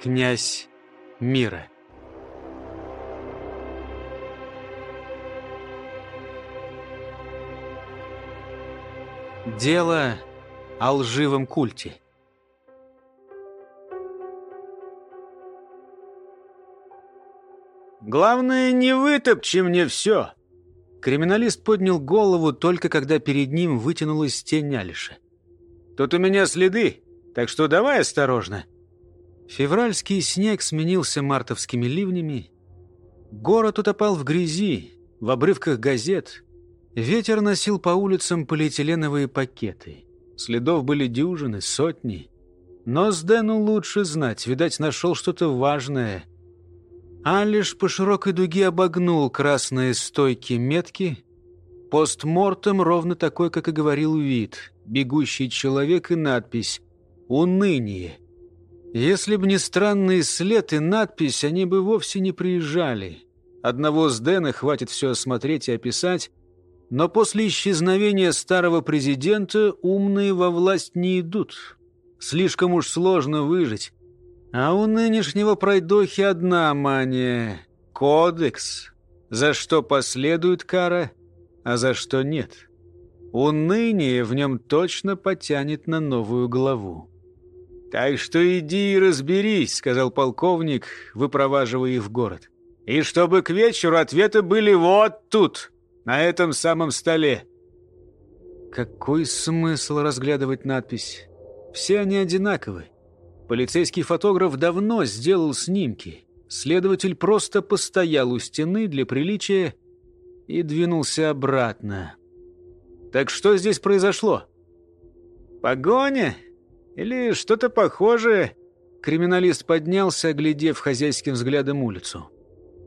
князь мира. Дело о лживом культе. «Главное, не вытопчи мне все!» Криминалист поднял голову только когда перед ним вытянулась тень Алиша. «Тут у меня следы, так что давай осторожно!» Февральский снег сменился мартовскими ливнями. Город утопал в грязи, в обрывках газет. Ветер носил по улицам полиэтиленовые пакеты. Следов были дюжины, сотни. Но с Дэну лучше знать, видать, нашел что-то важное. Алиш по широкой дуге обогнул красные стойки метки. Постмортем ровно такой, как и говорил вид. Бегущий человек и надпись «Уныние». Если б не странный след и надпись, они бы вовсе не приезжали. Одного с Дэна хватит все осмотреть и описать, но после исчезновения старого президента умные во власть не идут. Слишком уж сложно выжить. А у нынешнего пройдохи одна мания — кодекс, за что последует кара, а за что нет. Уныние в нем точно потянет на новую главу. «Так что иди и разберись», — сказал полковник, выпроваживая их в город. «И чтобы к вечеру ответы были вот тут, на этом самом столе». Какой смысл разглядывать надпись? Все они одинаковы. Полицейский фотограф давно сделал снимки. Следователь просто постоял у стены для приличия и двинулся обратно. Так что здесь произошло? Погоня? Или что-то похожее? Криминалист поднялся, оглядев хозяйским взглядом улицу.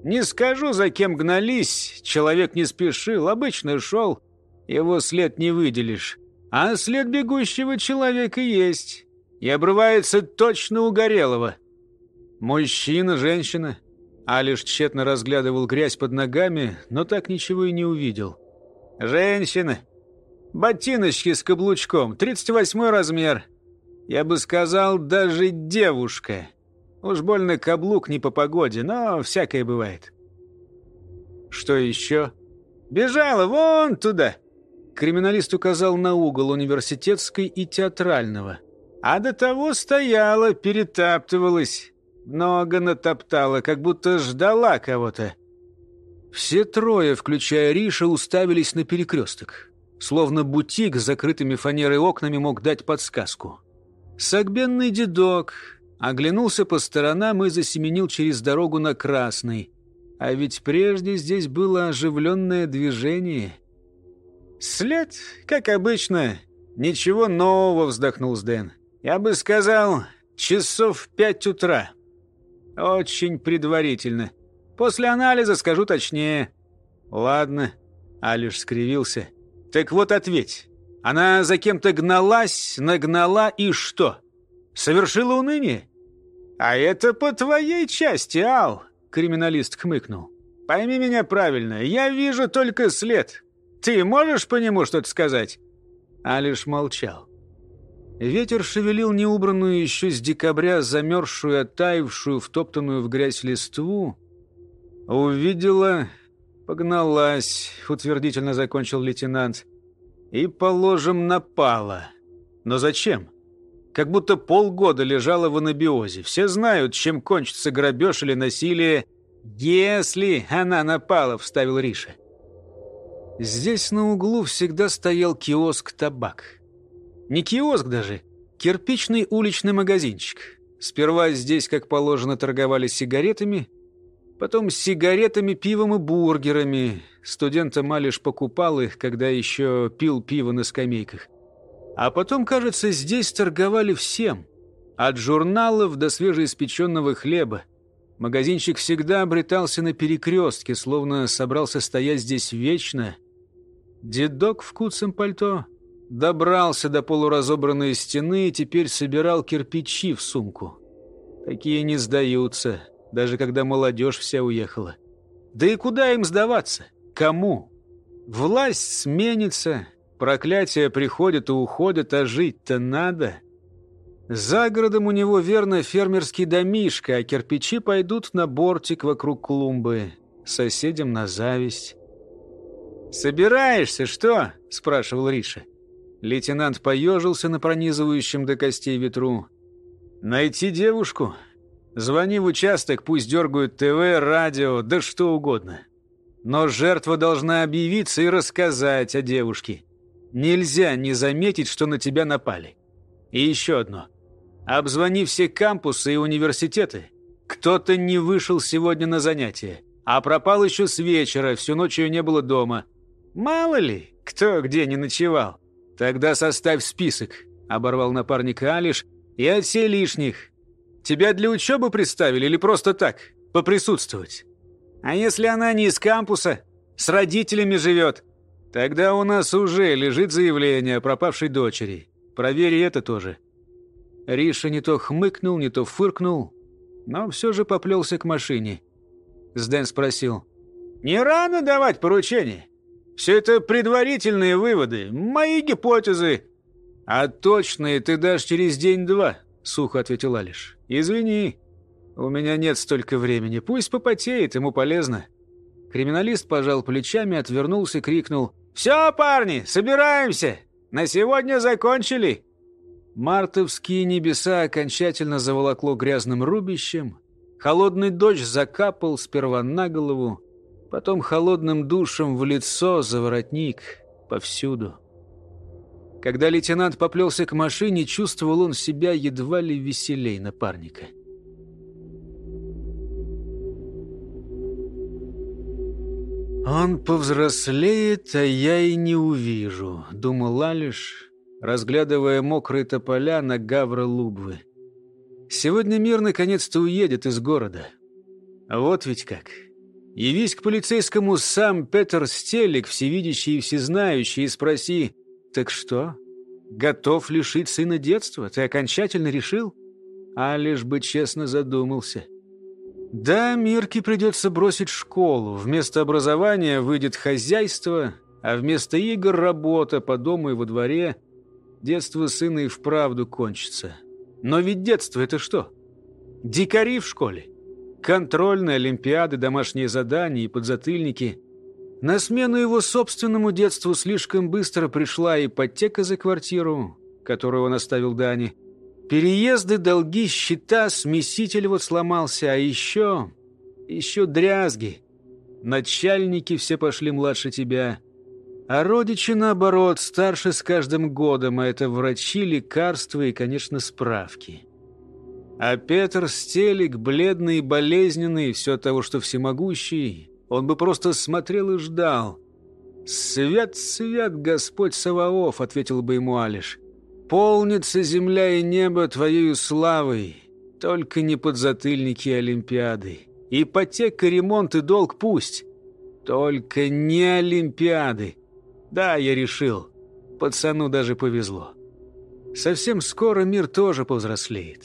Не скажу, за кем гнались. Человек не спешил, обычно шел. Его след не выделишь. А след бегущего человека есть и обрывается точно у Горелого. Мужчина, женщина. Алиш тщетно разглядывал грязь под ногами, но так ничего и не увидел. Женщина. Ботиночки с каблучком, 38 размер. Я бы сказал, даже девушка. Уж больно каблук не по погоде, но всякое бывает. Что еще? Бежала вон туда. Криминалист указал на угол университетской и театрального – а до того стояла, перетаптывалась. Много натоптала, как будто ждала кого-то. Все трое, включая Риша, уставились на перекресток. Словно бутик с закрытыми фанерой окнами мог дать подсказку. Согбенный дедок оглянулся по сторонам и засеменил через дорогу на Красный. А ведь прежде здесь было оживленное движение. «След, как обычно, ничего нового», — вздохнул Сден. Я бы сказал, часов пять утра. Очень предварительно. После анализа скажу точнее. Ладно, Алиш скривился. Так вот ответь. Она за кем-то гналась, нагнала и что? Совершила уныние? А это по твоей части, Ал, криминалист хмыкнул. Пойми меня правильно, я вижу только след. Ты можешь по нему что-то сказать? Алиш молчал. Ветер шевелил неубранную еще с декабря замерзшую, оттаившую, втоптанную в грязь листву. «Увидела, погналась», — утвердительно закончил лейтенант. «И, положим, напала. Но зачем? Как будто полгода лежала в анабиозе. Все знают, чем кончится грабеж или насилие. Если она напала», — вставил Риша. Здесь на углу всегда стоял киоск «Табак». Не киоск даже, кирпичный уличный магазинчик. Сперва здесь, как положено, торговали сигаретами, потом сигаретами, пивом и бургерами. Студент Малиш покупал их, когда еще пил пиво на скамейках. А потом, кажется, здесь торговали всем. От журналов до свежеиспеченного хлеба. Магазинчик всегда обретался на перекрестке, словно собрался стоять здесь вечно. Дедок в куцем пальто добрался до полуразобранной стены и теперь собирал кирпичи в сумку. Такие не сдаются, даже когда молодежь вся уехала. Да и куда им сдаваться? Кому? Власть сменится, проклятия приходят и уходят, а жить-то надо. За городом у него верно фермерский домишко, а кирпичи пойдут на бортик вокруг клумбы, соседям на зависть. «Собираешься, что?» – спрашивал Риша. Лейтенант поежился на пронизывающем до костей ветру. «Найти девушку? Звони в участок, пусть дергают ТВ, радио, да что угодно. Но жертва должна объявиться и рассказать о девушке. Нельзя не заметить, что на тебя напали. И еще одно. Обзвони все кампусы и университеты. Кто-то не вышел сегодня на занятия, а пропал еще с вечера, всю ночь ее не было дома. Мало ли, кто где не ночевал. Тогда составь список, оборвал напарника Алиш, и от все лишних. Тебя для учебы представили или просто так, поприсутствовать? А если она не из кампуса, с родителями живет? Тогда у нас уже лежит заявление о пропавшей дочери. Провери это тоже. Риша не то хмыкнул, не то фыркнул, но все же поплелся к машине. Сден спросил. «Не рано давать поручение? Все это предварительные выводы, мои гипотезы». «А точные ты дашь через день-два», — сухо ответил Алиш. «Извини, у меня нет столько времени. Пусть попотеет, ему полезно». Криминалист пожал плечами, отвернулся, крикнул. «Все, парни, собираемся! На сегодня закончили!» Мартовские небеса окончательно заволокло грязным рубищем. Холодный дождь закапал сперва на голову, потом холодным душем в лицо, за воротник, повсюду. Когда лейтенант поплелся к машине, чувствовал он себя едва ли веселей напарника. «Он повзрослеет, а я и не увижу», — думал Алиш, разглядывая мокрые тополя на гавра Лубвы. Сегодня мир наконец-то уедет из города. А вот ведь как. Явись к полицейскому сам Петр Стелик, всевидящий и всезнающий, и спроси, «Так что, готов лишить сына детства? Ты окончательно решил?» А лишь бы честно задумался. Да, Мирке придется бросить школу. Вместо образования выйдет хозяйство, а вместо игр работа по дому и во дворе – детство сына и вправду кончится. Но ведь детство — это что? Дикари в школе. Контрольные, олимпиады, домашние задания и подзатыльники. На смену его собственному детству слишком быстро пришла ипотека за квартиру, которую он оставил Дане. Переезды, долги, счета, смеситель вот сломался, а еще... еще дрязги. Начальники все пошли младше тебя — а родичи, наоборот, старше с каждым годом, а это врачи, лекарства и, конечно, справки. А Петр Стелик, бледный и болезненный, все того, что всемогущий, он бы просто смотрел и ждал. «Свят, свят Господь Саваоф», — ответил бы ему Алиш. «Полнится земля и небо твоею славой, только не подзатыльники Олимпиады. Ипотека, ремонт и долг пусть, только не Олимпиады». Да, я решил. Пацану даже повезло. Совсем скоро мир тоже повзрослеет.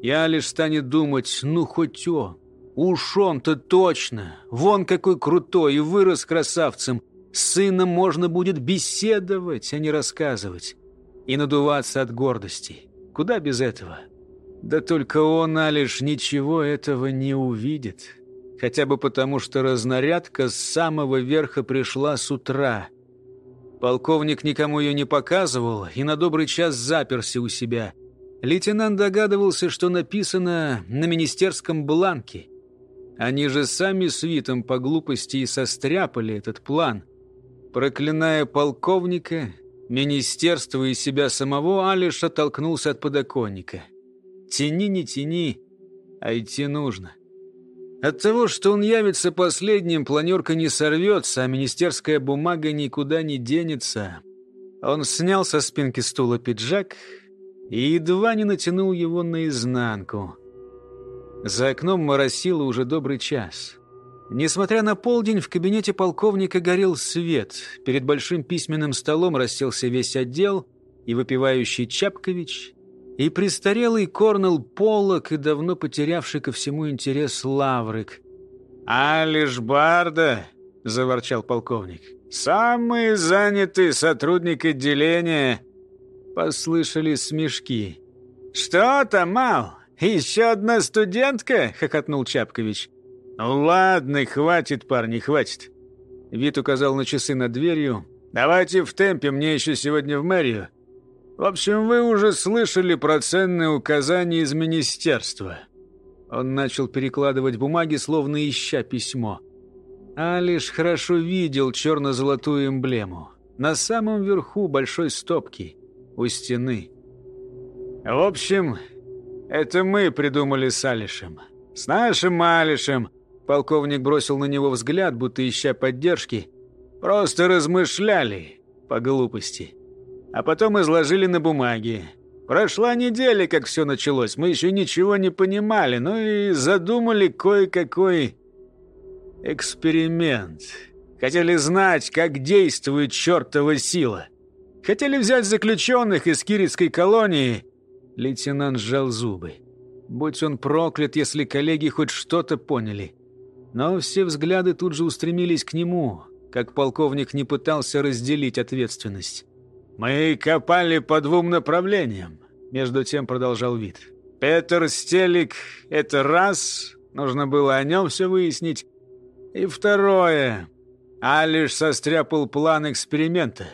Я лишь станет думать, ну хоть он. Уж он-то точно. Вон какой крутой и вырос красавцем. С сыном можно будет беседовать, а не рассказывать. И надуваться от гордости. Куда без этого? Да только он, Алиш, ничего этого не увидит. Хотя бы потому, что разнарядка с самого верха пришла с утра – Полковник никому ее не показывал и на добрый час заперся у себя. Лейтенант догадывался, что написано на министерском бланке. Они же сами с Витом по глупости и состряпали этот план. Проклиная полковника, министерство и себя самого, Алиш оттолкнулся от подоконника. «Тяни, не тяни, а идти нужно». От того, что он явится последним, планерка не сорвется, а министерская бумага никуда не денется. Он снял со спинки стула пиджак и едва не натянул его наизнанку. За окном моросило уже добрый час. Несмотря на полдень, в кабинете полковника горел свет. Перед большим письменным столом расселся весь отдел, и выпивающий Чапкович, и престарелый Корнел Полок, и давно потерявший ко всему интерес Лаврик. «Алиш Барда!» — заворчал полковник. «Самый занятый сотрудник отделения!» Послышались смешки. «Что там, Мал? Еще одна студентка?» — хохотнул Чапкович. «Ну ладно, хватит, парни, хватит». Вид указал на часы над дверью. «Давайте в темпе, мне еще сегодня в мэрию. В общем, вы уже слышали про ценные указания из министерства». Он начал перекладывать бумаги, словно ища письмо. А лишь хорошо видел черно-золотую эмблему. На самом верху большой стопки, у стены. «В общем, это мы придумали с Алишем. С нашим Алишем!» Полковник бросил на него взгляд, будто ища поддержки. «Просто размышляли по глупости. А потом изложили на бумаге. Прошла неделя, как все началось. Мы еще ничего не понимали, ну и задумали кое-какой эксперимент. Хотели знать, как действует чертова сила. Хотели взять заключенных из Киритской колонии. Лейтенант сжал зубы. Будь он проклят, если коллеги хоть что-то поняли. Но все взгляды тут же устремились к нему, как полковник не пытался разделить ответственность. «Мы копали по двум направлениям», — между тем продолжал вид. «Петр Стелик — это раз, нужно было о нем все выяснить. И второе, Алиш состряпал план эксперимента.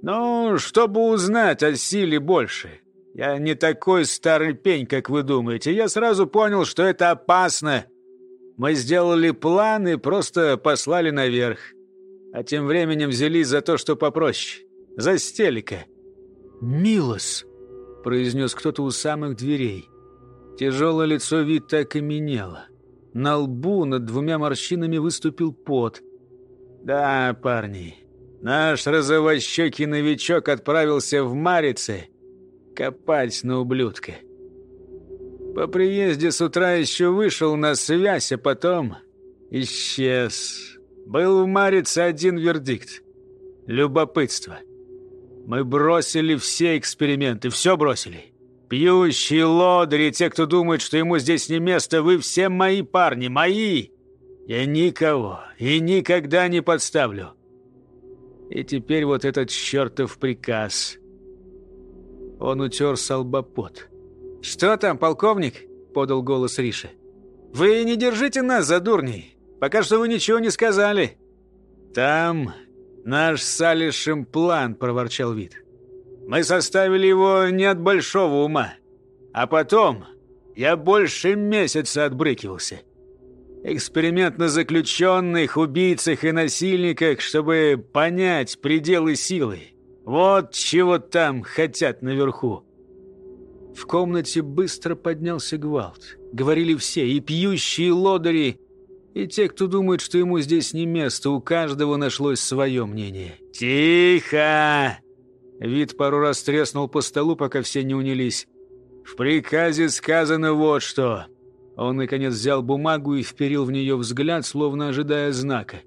Ну, чтобы узнать о силе больше. Я не такой старый пень, как вы думаете. Я сразу понял, что это опасно. Мы сделали план и просто послали наверх. А тем временем взялись за то, что попроще. За стелика. «Милос!» — произнес кто-то у самых дверей. Тяжелое лицо вид так и меняло. На лбу над двумя морщинами выступил пот. «Да, парни, наш розовощекий новичок отправился в Марице копать на ублюдка. По приезде с утра еще вышел на связь, а потом исчез. Был в Марице один вердикт. Любопытство. Мы бросили все эксперименты, все бросили. Пьющие лодыри, те, кто думает, что ему здесь не место, вы все мои парни, мои. Я никого и никогда не подставлю. И теперь вот этот чертов приказ. Он утер салбопот. «Что там, полковник?» — подал голос Риша. «Вы не держите нас за дурней. Пока что вы ничего не сказали». «Там наш с Алишем план», — проворчал вид. Мы составили его не от большого ума. А потом я больше месяца отбрыкивался. Эксперимент на заключенных, убийцах и насильниках, чтобы понять пределы силы. Вот чего там хотят наверху. В комнате быстро поднялся гвалт. Говорили все, и пьющие лодыри, и те, кто думает, что ему здесь не место. У каждого нашлось свое мнение. «Тихо!» Вид пару раз треснул по столу, пока все не унялись. «В приказе сказано вот что». Он, наконец, взял бумагу и вперил в нее взгляд, словно ожидая знака.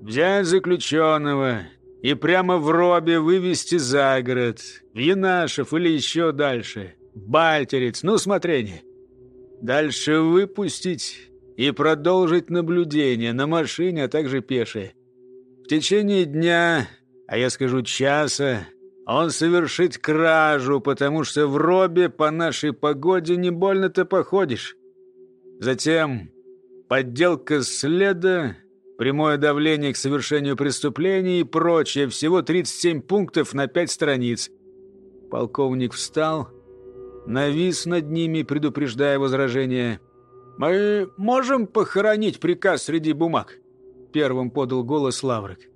«Взять заключенного и прямо в робе вывести за город, Янашев или еще дальше, Бальтерец, ну, смотрение. Дальше выпустить и продолжить наблюдение на машине, а также пешее. В течение дня, а я скажу часа, он совершит кражу, потому что в робе по нашей погоде не больно-то походишь. Затем подделка следа, прямое давление к совершению преступлений и прочее. Всего 37 пунктов на 5 страниц. Полковник встал, навис над ними, предупреждая возражение. «Мы можем похоронить приказ среди бумаг?» Первым подал голос Лаврик.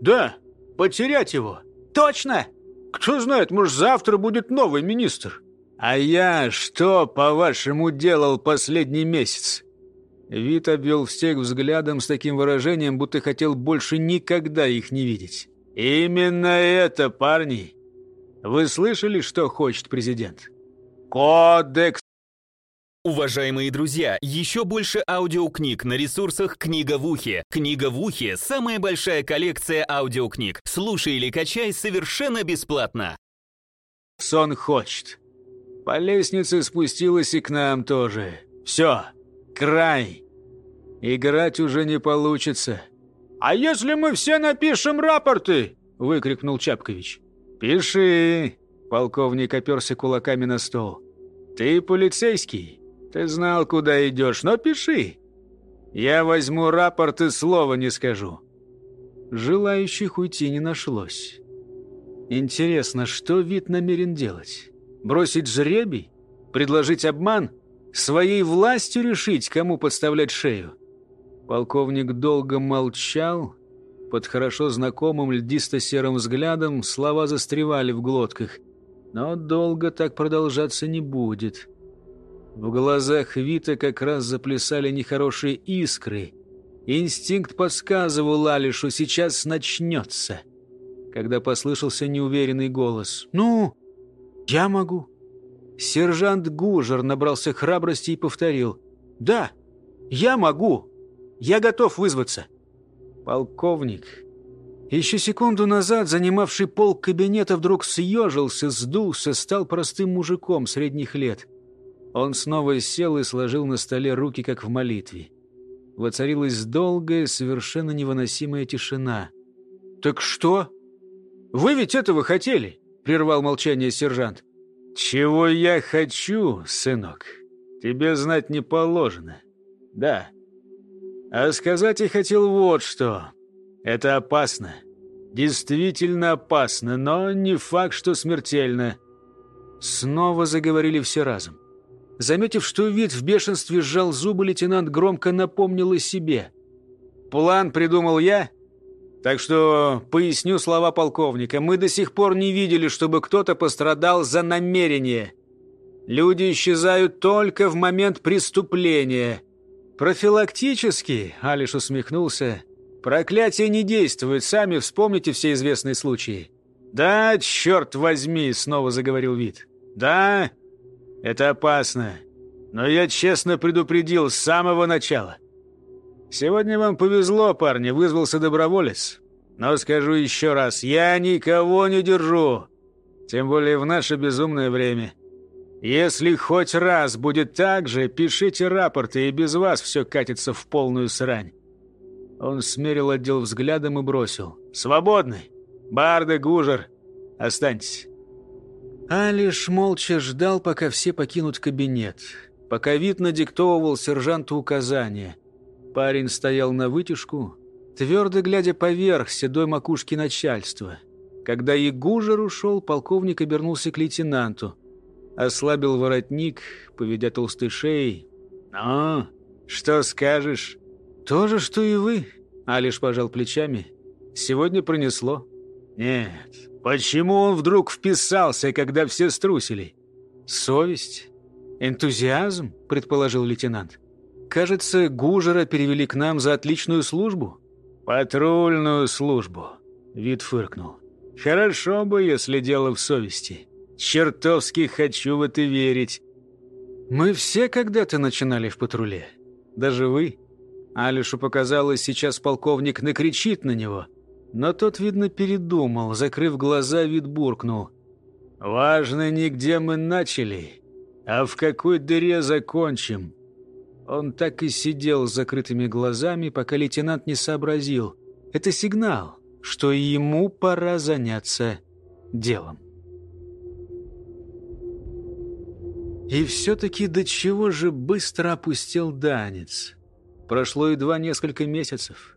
«Да, потерять его. Точно!» Кто знает, может, завтра будет новый министр. А я что, по-вашему, делал последний месяц?» Вит обвел всех взглядом с таким выражением, будто хотел больше никогда их не видеть. «Именно это, парни. Вы слышали, что хочет президент? Кодекс Уважаемые друзья, еще больше аудиокниг на ресурсах «Книга в ухе». «Книга в ухе» — самая большая коллекция аудиокниг. Слушай или качай совершенно бесплатно. Сон хочет. По лестнице спустилась и к нам тоже. Все, край. Играть уже не получится. «А если мы все напишем рапорты?» — выкрикнул Чапкович. «Пиши!» — полковник оперся кулаками на стол. «Ты полицейский?» Ты знал, куда идешь, но пиши. Я возьму рапорт и слова не скажу». Желающих уйти не нашлось. Интересно, что вид намерен делать? Бросить жребий? Предложить обман? Своей властью решить, кому подставлять шею? Полковник долго молчал. Под хорошо знакомым льдисто-серым взглядом слова застревали в глотках. Но долго так продолжаться не будет. В глазах Вита как раз заплясали нехорошие искры. Инстинкт подсказывал Алишу, сейчас начнется. Когда послышался неуверенный голос. «Ну, я могу». Сержант Гужер набрался храбрости и повторил. «Да, я могу. Я готов вызваться». Полковник, еще секунду назад занимавший пол кабинета, вдруг съежился, сдулся, стал простым мужиком средних лет – он снова сел и сложил на столе руки, как в молитве. Воцарилась долгая, совершенно невыносимая тишина. «Так что? Вы ведь этого хотели?» — прервал молчание сержант. «Чего я хочу, сынок, тебе знать не положено. Да. А сказать я хотел вот что. Это опасно. Действительно опасно, но не факт, что смертельно». Снова заговорили все разом. Заметив, что вид в бешенстве сжал зубы, лейтенант громко напомнил о себе. «План придумал я, так что поясню слова полковника. Мы до сих пор не видели, чтобы кто-то пострадал за намерение. Люди исчезают только в момент преступления. Профилактически, Алиш усмехнулся, проклятие не действует, сами вспомните все известные случаи. «Да, черт возьми!» — снова заговорил вид. «Да, это опасно. Но я честно предупредил с самого начала. Сегодня вам повезло, парни, вызвался доброволец. Но скажу еще раз, я никого не держу. Тем более в наше безумное время. Если хоть раз будет так же, пишите рапорты, и без вас все катится в полную срань. Он смерил отдел взглядом и бросил. «Свободны! Барды, Гужер, останьтесь!» Алиш молча ждал, пока все покинут кабинет. Пока вид надиктовывал сержанту указания. Парень стоял на вытяжку, твердо глядя поверх седой макушки начальства. Когда Ягужер ушел, полковник обернулся к лейтенанту. Ослабил воротник, поведя толстой шеей. «Ну, что скажешь?» «То же, что и вы», — Алиш пожал плечами. «Сегодня пронесло». «Нет, Почему он вдруг вписался, когда все струсили? Совесть? Энтузиазм, предположил лейтенант. Кажется, Гужера перевели к нам за отличную службу. Патрульную службу, вид фыркнул. Хорошо бы, если дело в совести. Чертовски хочу в это верить. Мы все когда-то начинали в патруле. Даже вы. Алишу показалось, сейчас полковник накричит на него – но тот, видно, передумал, закрыв глаза, вид буркнул. «Важно не где мы начали, а в какой дыре закончим». Он так и сидел с закрытыми глазами, пока лейтенант не сообразил. Это сигнал, что ему пора заняться делом. И все-таки до чего же быстро опустил Данец. Прошло едва несколько месяцев.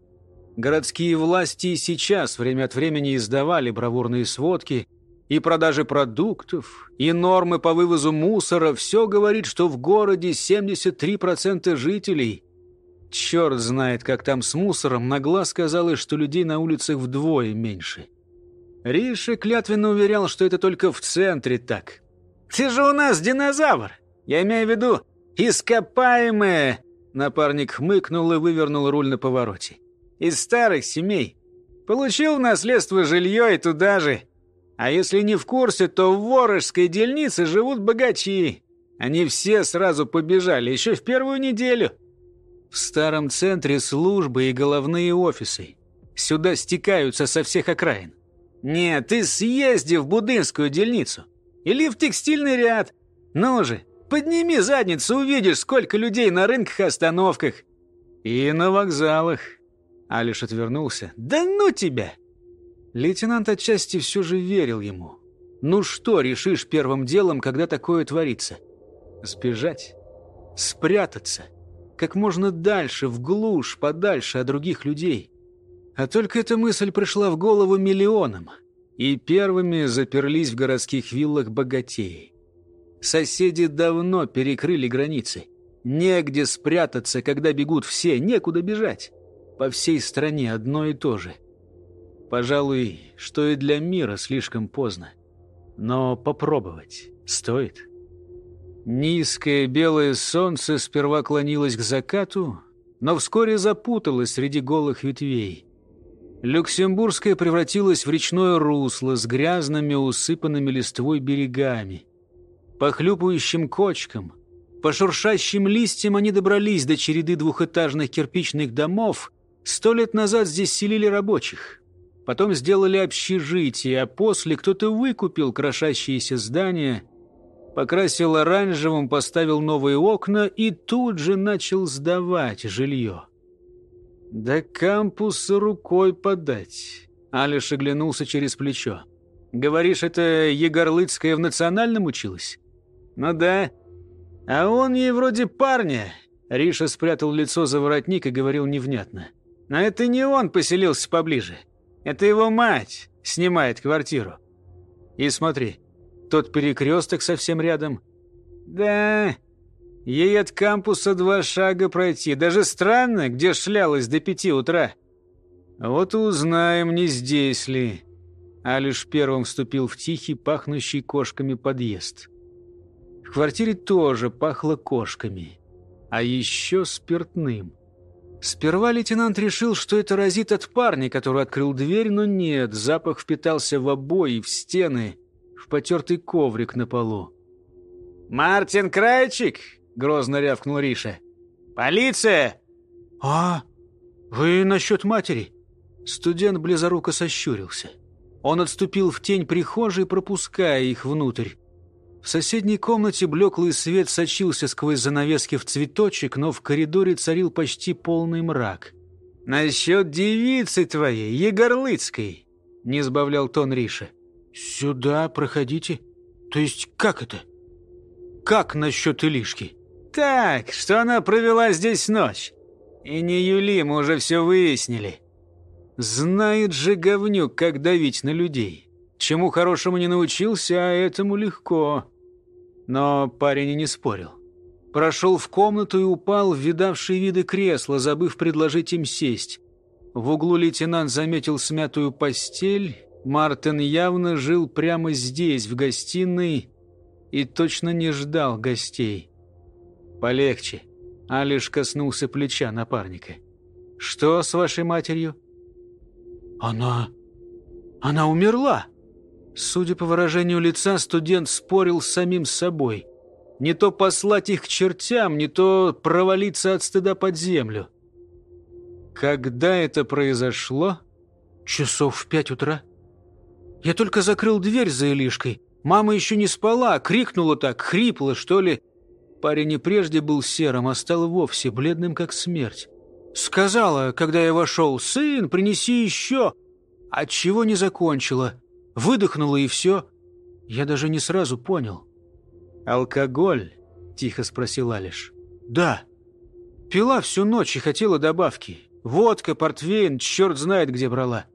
Городские власти и сейчас время от времени издавали бравурные сводки и продажи продуктов, и нормы по вывозу мусора. Все говорит, что в городе 73% жителей. Черт знает, как там с мусором. На глаз казалось, что людей на улицах вдвое меньше. Риша клятвенно уверял, что это только в центре так. «Ты же у нас динозавр! Я имею в виду ископаемое!» Напарник хмыкнул и вывернул руль на повороте из старых семей. Получил в наследство жилье и туда же. А если не в курсе, то в Ворошской дельнице живут богачи. Они все сразу побежали, еще в первую неделю. В старом центре службы и головные офисы. Сюда стекаются со всех окраин. Нет, ты съезди в Будынскую дельницу. Или в текстильный ряд. Ну же, подними задницу, увидишь, сколько людей на рынках и остановках. И на вокзалах. Алиш отвернулся. «Да ну тебя!» Лейтенант отчасти все же верил ему. «Ну что решишь первым делом, когда такое творится? Сбежать? Спрятаться? Как можно дальше, в глушь, подальше от других людей?» А только эта мысль пришла в голову миллионам, и первыми заперлись в городских виллах богатеи. Соседи давно перекрыли границы. Негде спрятаться, когда бегут все, некуда бежать. По всей стране одно и то же. Пожалуй, что и для мира слишком поздно. Но попробовать стоит. Низкое белое солнце сперва клонилось к закату, но вскоре запуталось среди голых ветвей. Люксембургская превратилась в речное русло с грязными, усыпанными листвой берегами. По хлюпающим кочкам, по шуршащим листьям они добрались до череды двухэтажных кирпичных домов. Сто лет назад здесь селили рабочих. Потом сделали общежитие, а после кто-то выкупил крошащиеся здания, покрасил оранжевым, поставил новые окна и тут же начал сдавать жилье. «Да кампуса рукой подать!» Алиш оглянулся через плечо. «Говоришь, это Егорлыцкая в национальном училась?» «Ну да. А он ей вроде парня». Риша спрятал лицо за воротник и говорил невнятно. «Но это не он поселился поближе. Это его мать снимает квартиру. И смотри, тот перекресток совсем рядом». «Да, Ей от кампуса два шага пройти. Даже странно, где шлялась до пяти утра. Вот и узнаем, не здесь ли. А лишь первым вступил в тихий, пахнущий кошками подъезд. В квартире тоже пахло кошками. А еще спиртным. Сперва лейтенант решил, что это разит от парня, который открыл дверь, но нет, запах впитался в обои, в стены, в потертый коврик на полу. «Мартин Крайчик!» грозно рявкнул Риша. «Полиция!» «А, вы насчет матери?» Студент близоруко сощурился. Он отступил в тень прихожей, пропуская их внутрь. В соседней комнате блеклый свет сочился сквозь занавески в цветочек, но в коридоре царил почти полный мрак. «Насчет девицы твоей, Егорлыцкой!» — не сбавлял тон Риша. «Сюда проходите. То есть как это? Как насчет Илишки?» так, что она провела здесь ночь. И не Юли, мы уже все выяснили. Знает же говнюк, как давить на людей. Чему хорошему не научился, а этому легко. Но парень и не спорил. Прошел в комнату и упал в видавшие виды кресла, забыв предложить им сесть. В углу лейтенант заметил смятую постель. Мартин явно жил прямо здесь, в гостиной, и точно не ждал гостей. «Полегче». Алиш коснулся плеча напарника. «Что с вашей матерью?» «Она... она умерла!» Судя по выражению лица, студент спорил с самим собой. Не то послать их к чертям, не то провалиться от стыда под землю. Когда это произошло? Часов в пять утра. Я только закрыл дверь за Илишкой. Мама еще не спала, крикнула так, хрипла, что ли. Парень и прежде был серым, а стал вовсе бледным, как смерть. Сказала, когда я вошел, «Сын, принеси еще!» Отчего не закончила. Выдохнула и все. Я даже не сразу понял. «Алкоголь?» — тихо спросил Алиш. «Да. Пила всю ночь и хотела добавки. Водка, портвейн, черт знает где брала.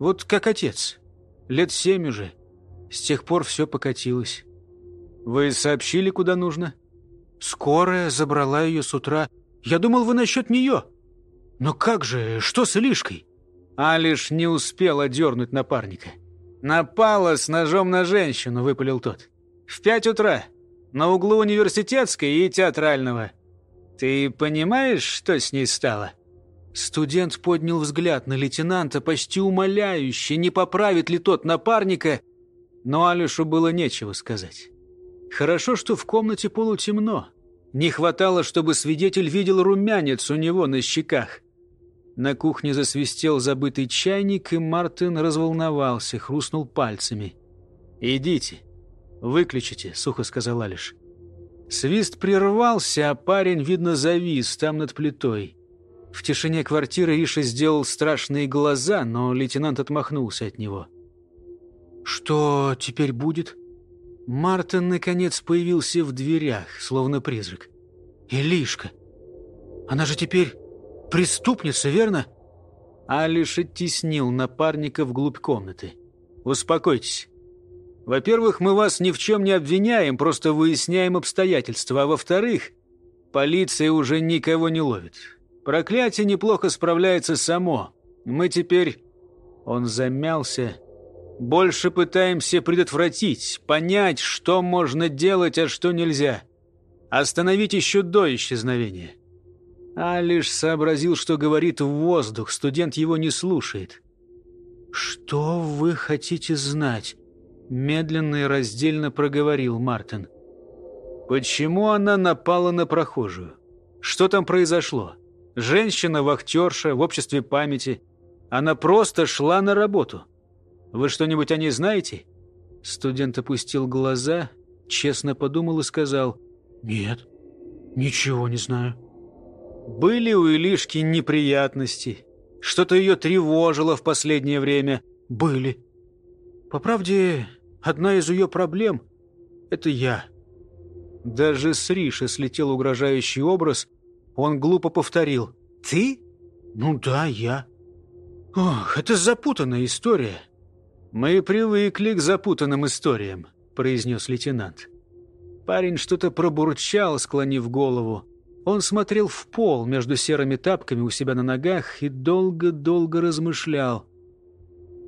Вот как отец. Лет семь уже. С тех пор все покатилось. Вы сообщили, куда нужно?» Скорая забрала ее с утра. Я думал, вы насчет нее. Но как же, что с Илишкой? Алиш не успел одернуть напарника. «Напала с ножом на женщину», — выпалил тот. «В пять утра. На углу университетской и театрального. Ты понимаешь, что с ней стало?» Студент поднял взгляд на лейтенанта, почти умоляюще, не поправит ли тот напарника, Но Алишу было нечего сказать. Хорошо, что в комнате полутемно. Не хватало, чтобы свидетель видел румянец у него на щеках. На кухне засвистел забытый чайник, и Мартин разволновался, хрустнул пальцами. «Идите, выключите», — сухо сказал Алиш. Свист прервался, а парень, видно, завис там над плитой. В тишине квартиры Риша сделал страшные глаза, но лейтенант отмахнулся от него. «Что теперь будет?» Мартин, наконец, появился в дверях, словно призрак. «Илишка! Она же теперь преступница, верно?» Алиш оттеснил напарника вглубь комнаты. «Успокойтесь. Во-первых, мы вас ни в чем не обвиняем, просто выясняем обстоятельства. А во-вторых, полиция уже никого не ловит. Проклятие неплохо справляется само. Мы теперь...» Он замялся. «Больше пытаемся предотвратить, понять, что можно делать, а что нельзя. Остановить еще до исчезновения». А лишь сообразил, что говорит в воздух, студент его не слушает. «Что вы хотите знать?» Медленно и раздельно проговорил Мартин. «Почему она напала на прохожую? Что там произошло? Женщина-вахтерша в обществе памяти. Она просто шла на работу. Вы что-нибудь о ней знаете?» Студент опустил глаза, честно подумал и сказал. «Нет, ничего не знаю». «Были у Илишки неприятности? Что-то ее тревожило в последнее время?» «Были. По правде, Одна из ее проблем — это я. Даже с Риши слетел угрожающий образ. Он глупо повторил. «Ты?» «Ну да, я». «Ох, это запутанная история». «Мы привыкли к запутанным историям», — произнес лейтенант. Парень что-то пробурчал, склонив голову. Он смотрел в пол между серыми тапками у себя на ногах и долго-долго размышлял.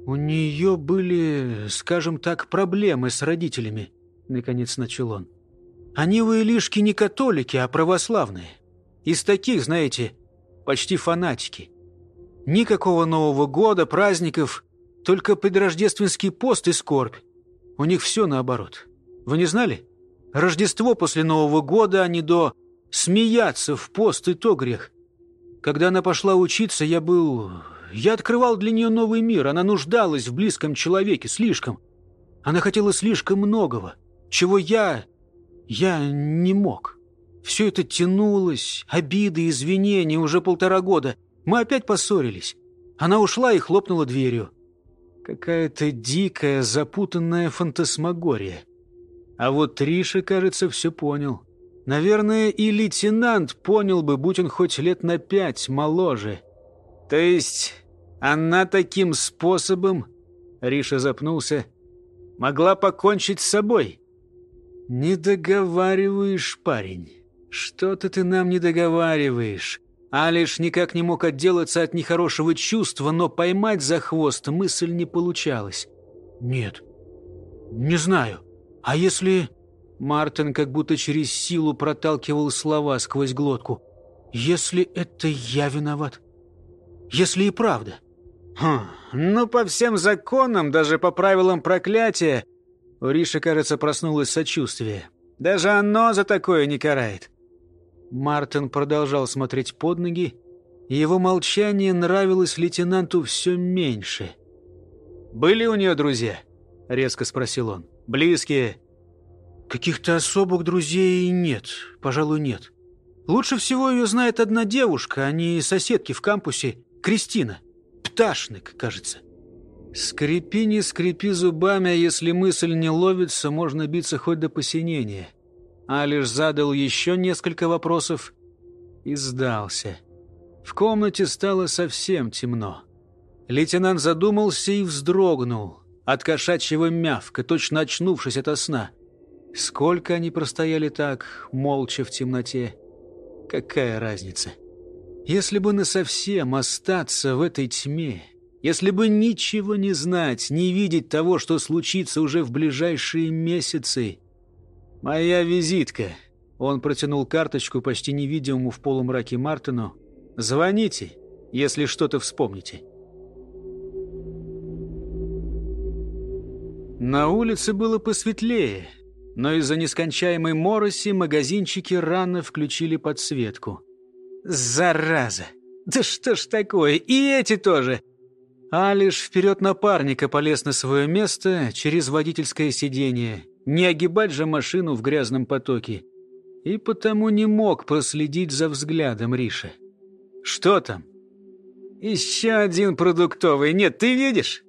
«У нее были, скажем так, проблемы с родителями», — наконец начал он. «Они у Илишки не католики, а православные. Из таких, знаете, почти фанатики. Никакого Нового года, праздников, только предрождественский пост и скорбь. У них все наоборот. Вы не знали? Рождество после Нового года, а не до смеяться в пост и то грех. Когда она пошла учиться, я был я открывал для нее новый мир. Она нуждалась в близком человеке, слишком. Она хотела слишком многого, чего я... я не мог. Все это тянулось, обиды, извинения уже полтора года. Мы опять поссорились. Она ушла и хлопнула дверью. Какая-то дикая, запутанная фантасмагория. А вот Триша, кажется, все понял. Наверное, и лейтенант понял бы, будь он хоть лет на пять моложе. То есть она таким способом, Риша запнулся, могла покончить с собой. Не договариваешь, парень. Что-то ты нам не договариваешь. Алиш никак не мог отделаться от нехорошего чувства, но поймать за хвост мысль не получалась. Нет, не знаю. А если... Мартин как будто через силу проталкивал слова сквозь глотку. «Если это я виноват? Если и правда?» Хм, ну, по всем законам, даже по правилам проклятия, у Риши, кажется, проснулось сочувствие. Даже оно за такое не карает. Мартин продолжал смотреть под ноги, и его молчание нравилось лейтенанту все меньше. «Были у нее друзья?» — резко спросил он. «Близкие?» «Каких-то особых друзей нет, пожалуй, нет. Лучше всего ее знает одна девушка, а не соседки в кампусе, Кристина». Пташник, кажется. Скрипи, не скрипи зубами, а если мысль не ловится, можно биться хоть до посинения. А лишь задал еще несколько вопросов и сдался. В комнате стало совсем темно. Лейтенант задумался и вздрогнул от кошачьего мявка, точно очнувшись ото сна. Сколько они простояли так, молча в темноте. Какая разница? Если бы насовсем остаться в этой тьме, если бы ничего не знать, не видеть того, что случится уже в ближайшие месяцы. Моя визитка. Он протянул карточку почти невидимому в полумраке Мартину. Звоните, если что-то вспомните. На улице было посветлее, но из-за нескончаемой мороси магазинчики рано включили подсветку. «Зараза! Да что ж такое? И эти тоже!» А лишь вперед напарника полез на свое место через водительское сиденье. Не огибать же машину в грязном потоке. И потому не мог проследить за взглядом Риша. «Что там?» «Еще один продуктовый. Нет, ты видишь?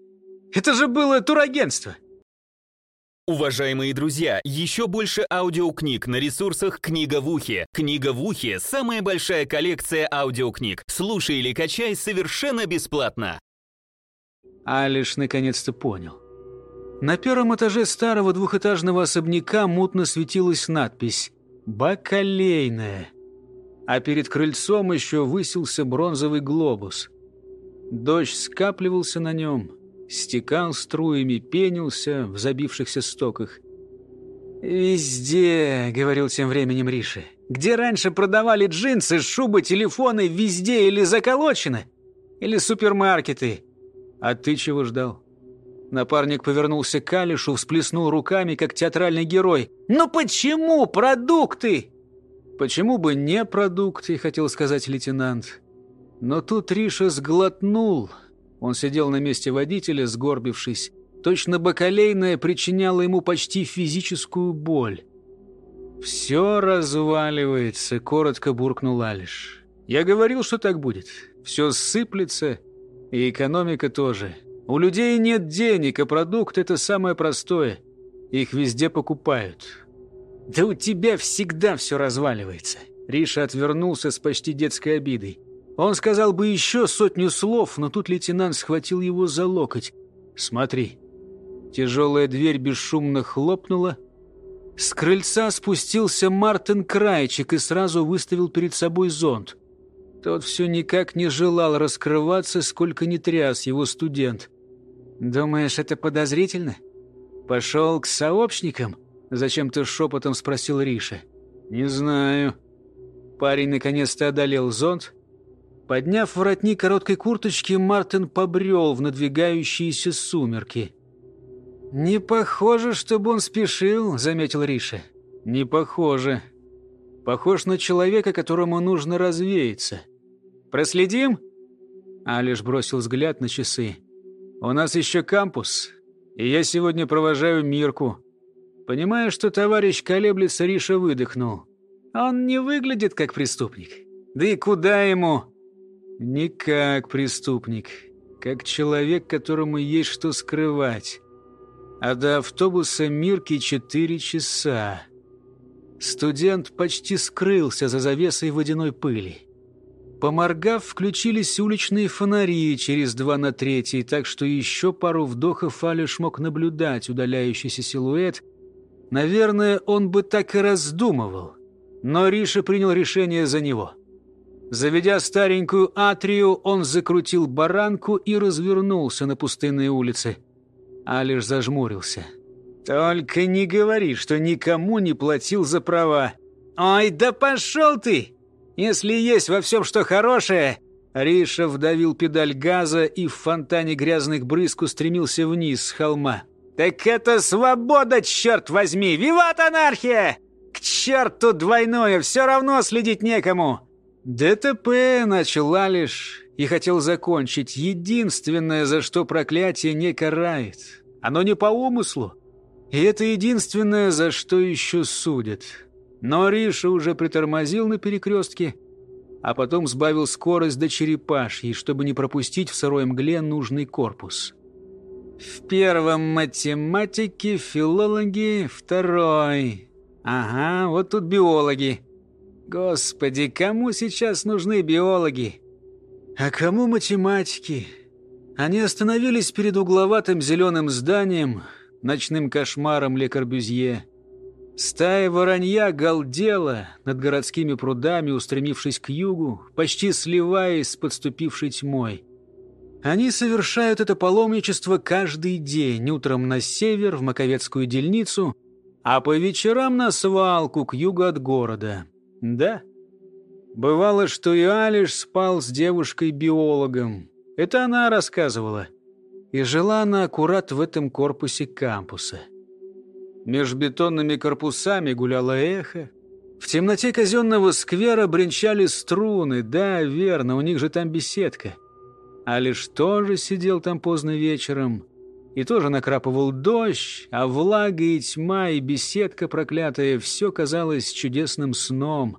Это же было турагентство!» Уважаемые друзья, еще больше аудиокниг на ресурсах «Книга в ухе». «Книга в ухе» — самая большая коллекция аудиокниг. Слушай или качай совершенно бесплатно. Алиш наконец-то понял. На первом этаже старого двухэтажного особняка мутно светилась надпись «Бакалейная». А перед крыльцом еще высился бронзовый глобус. Дождь скапливался на нем — стекал струями, пенился в забившихся стоках. «Везде», — говорил тем временем Риша. «Где раньше продавали джинсы, шубы, телефоны, везде или заколочено, или супермаркеты. А ты чего ждал?» Напарник повернулся к Алишу, всплеснул руками, как театральный герой. «Ну почему продукты?» «Почему бы не продукты?» — хотел сказать лейтенант. Но тут Риша сглотнул, он сидел на месте водителя, сгорбившись. Точно бакалейная причиняла ему почти физическую боль. «Все разваливается», — коротко буркнул Алиш. «Я говорил, что так будет. Все сыплется, и экономика тоже. У людей нет денег, а продукт — это самое простое. Их везде покупают». «Да у тебя всегда все разваливается». Риша отвернулся с почти детской обидой. Он сказал бы еще сотню слов, но тут лейтенант схватил его за локоть. «Смотри». Тяжелая дверь бесшумно хлопнула. С крыльца спустился Мартин Крайчик и сразу выставил перед собой зонт. Тот все никак не желал раскрываться, сколько не тряс его студент. «Думаешь, это подозрительно?» «Пошел к сообщникам?» — зачем-то шепотом спросил Риша. «Не знаю». Парень наконец-то одолел зонт, Подняв воротник короткой курточки, Мартин побрел в надвигающиеся сумерки. «Не похоже, чтобы он спешил», — заметил Риша. «Не похоже. Похож на человека, которому нужно развеяться. Проследим?» Алиш бросил взгляд на часы. «У нас еще кампус, и я сегодня провожаю Мирку. Понимая, что товарищ колеблется, Риша выдохнул. Он не выглядит как преступник. Да и куда ему?» Не как преступник, как человек, которому есть что скрывать. А до автобуса Мирки четыре часа. Студент почти скрылся за завесой водяной пыли. Поморгав, включились уличные фонари через два на третий, так что еще пару вдохов Алиш мог наблюдать удаляющийся силуэт. Наверное, он бы так и раздумывал. Но Риша принял решение за него — Заведя старенькую атрию, он закрутил баранку и развернулся на пустынной улице. Алиш зажмурился. «Только не говори, что никому не платил за права. Ой, да пошел ты! Если есть во всем что хорошее...» Риша вдавил педаль газа и в фонтане грязных брызг устремился вниз с холма. «Так это свобода, черт возьми! Виват анархия! К черту двойное, все равно следить некому!» ДТП начала лишь и хотел закончить. Единственное, за что проклятие не карает. Оно не по умыслу. И это единственное, за что еще судят. Но Риша уже притормозил на перекрестке, а потом сбавил скорость до черепашьей, чтобы не пропустить в сырой мгле нужный корпус. В первом математике, филологи, второй. Ага, вот тут биологи. Господи, кому сейчас нужны биологи? А кому математики? Они остановились перед угловатым зеленым зданием, ночным кошмаром Ле Корбюзье. Стая воронья галдела над городскими прудами, устремившись к югу, почти сливаясь с подступившей тьмой. Они совершают это паломничество каждый день, утром на север, в Маковецкую дельницу, а по вечерам на свалку к югу от города. Да. Бывало, что и Алиш спал с девушкой-биологом. Это она рассказывала. И жила она аккурат в этом корпусе кампуса. Меж бетонными корпусами гуляло эхо. В темноте казенного сквера бренчали струны. Да, верно, у них же там беседка. А лишь тоже сидел там поздно вечером. И тоже накрапывал дождь, а влага и тьма, и беседка проклятая — все казалось чудесным сном.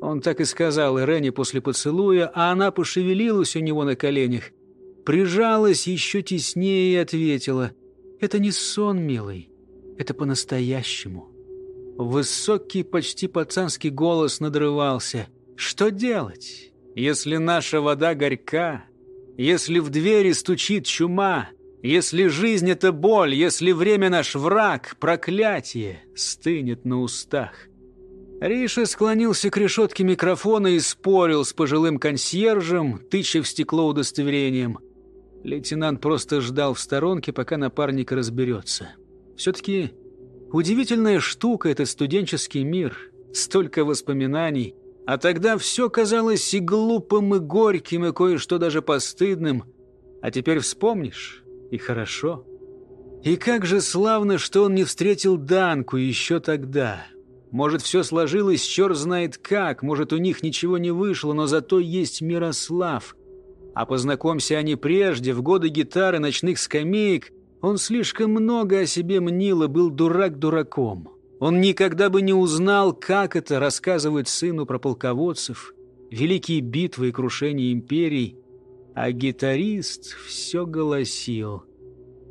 Он так и сказал Ирене после поцелуя, а она пошевелилась у него на коленях, прижалась еще теснее и ответила, «Это не сон, милый, это по-настоящему». Высокий, почти пацанский голос надрывался. «Что делать, если наша вода горька, если в двери стучит чума, если жизнь — это боль, если время наш враг, проклятие стынет на устах?» Риша склонился к решетке микрофона и спорил с пожилым консьержем, тыча в стекло удостоверением. Лейтенант просто ждал в сторонке, пока напарник разберется. Все-таки удивительная штука этот студенческий мир. Столько воспоминаний. А тогда все казалось и глупым, и горьким, и кое-что даже постыдным. А теперь вспомнишь, и хорошо. И как же славно, что он не встретил Данку еще тогда. Может, все сложилось черт знает как, может, у них ничего не вышло, но зато есть Мирослав. А познакомься они прежде, в годы гитары, ночных скамеек, он слишком много о себе мнил и был дурак дураком. Он никогда бы не узнал, как это рассказывать сыну про полководцев, великие битвы и крушения империй. А гитарист все голосил.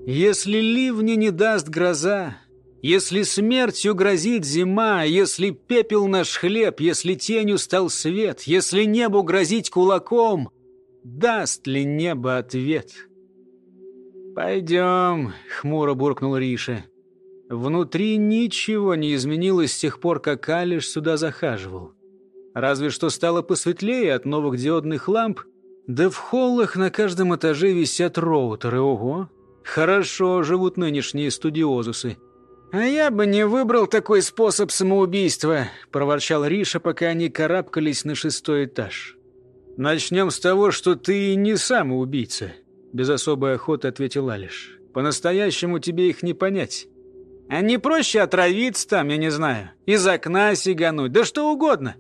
«Если ливни не даст гроза, если смертью грозит зима, если пепел наш хлеб, если тенью стал свет, если небу грозить кулаком, даст ли небо ответ? «Пойдем», — хмуро буркнул Риша. Внутри ничего не изменилось с тех пор, как Алиш сюда захаживал. Разве что стало посветлее от новых диодных ламп, да в холлах на каждом этаже висят роутеры. Ого! Хорошо живут нынешние студиозусы. «А я бы не выбрал такой способ самоубийства», — проворчал Риша, пока они карабкались на шестой этаж. «Начнем с того, что ты не самоубийца», — без особой охоты ответил Алиш. «По-настоящему тебе их не понять. А не проще отравиться там, я не знаю, из окна сигануть, да что угодно».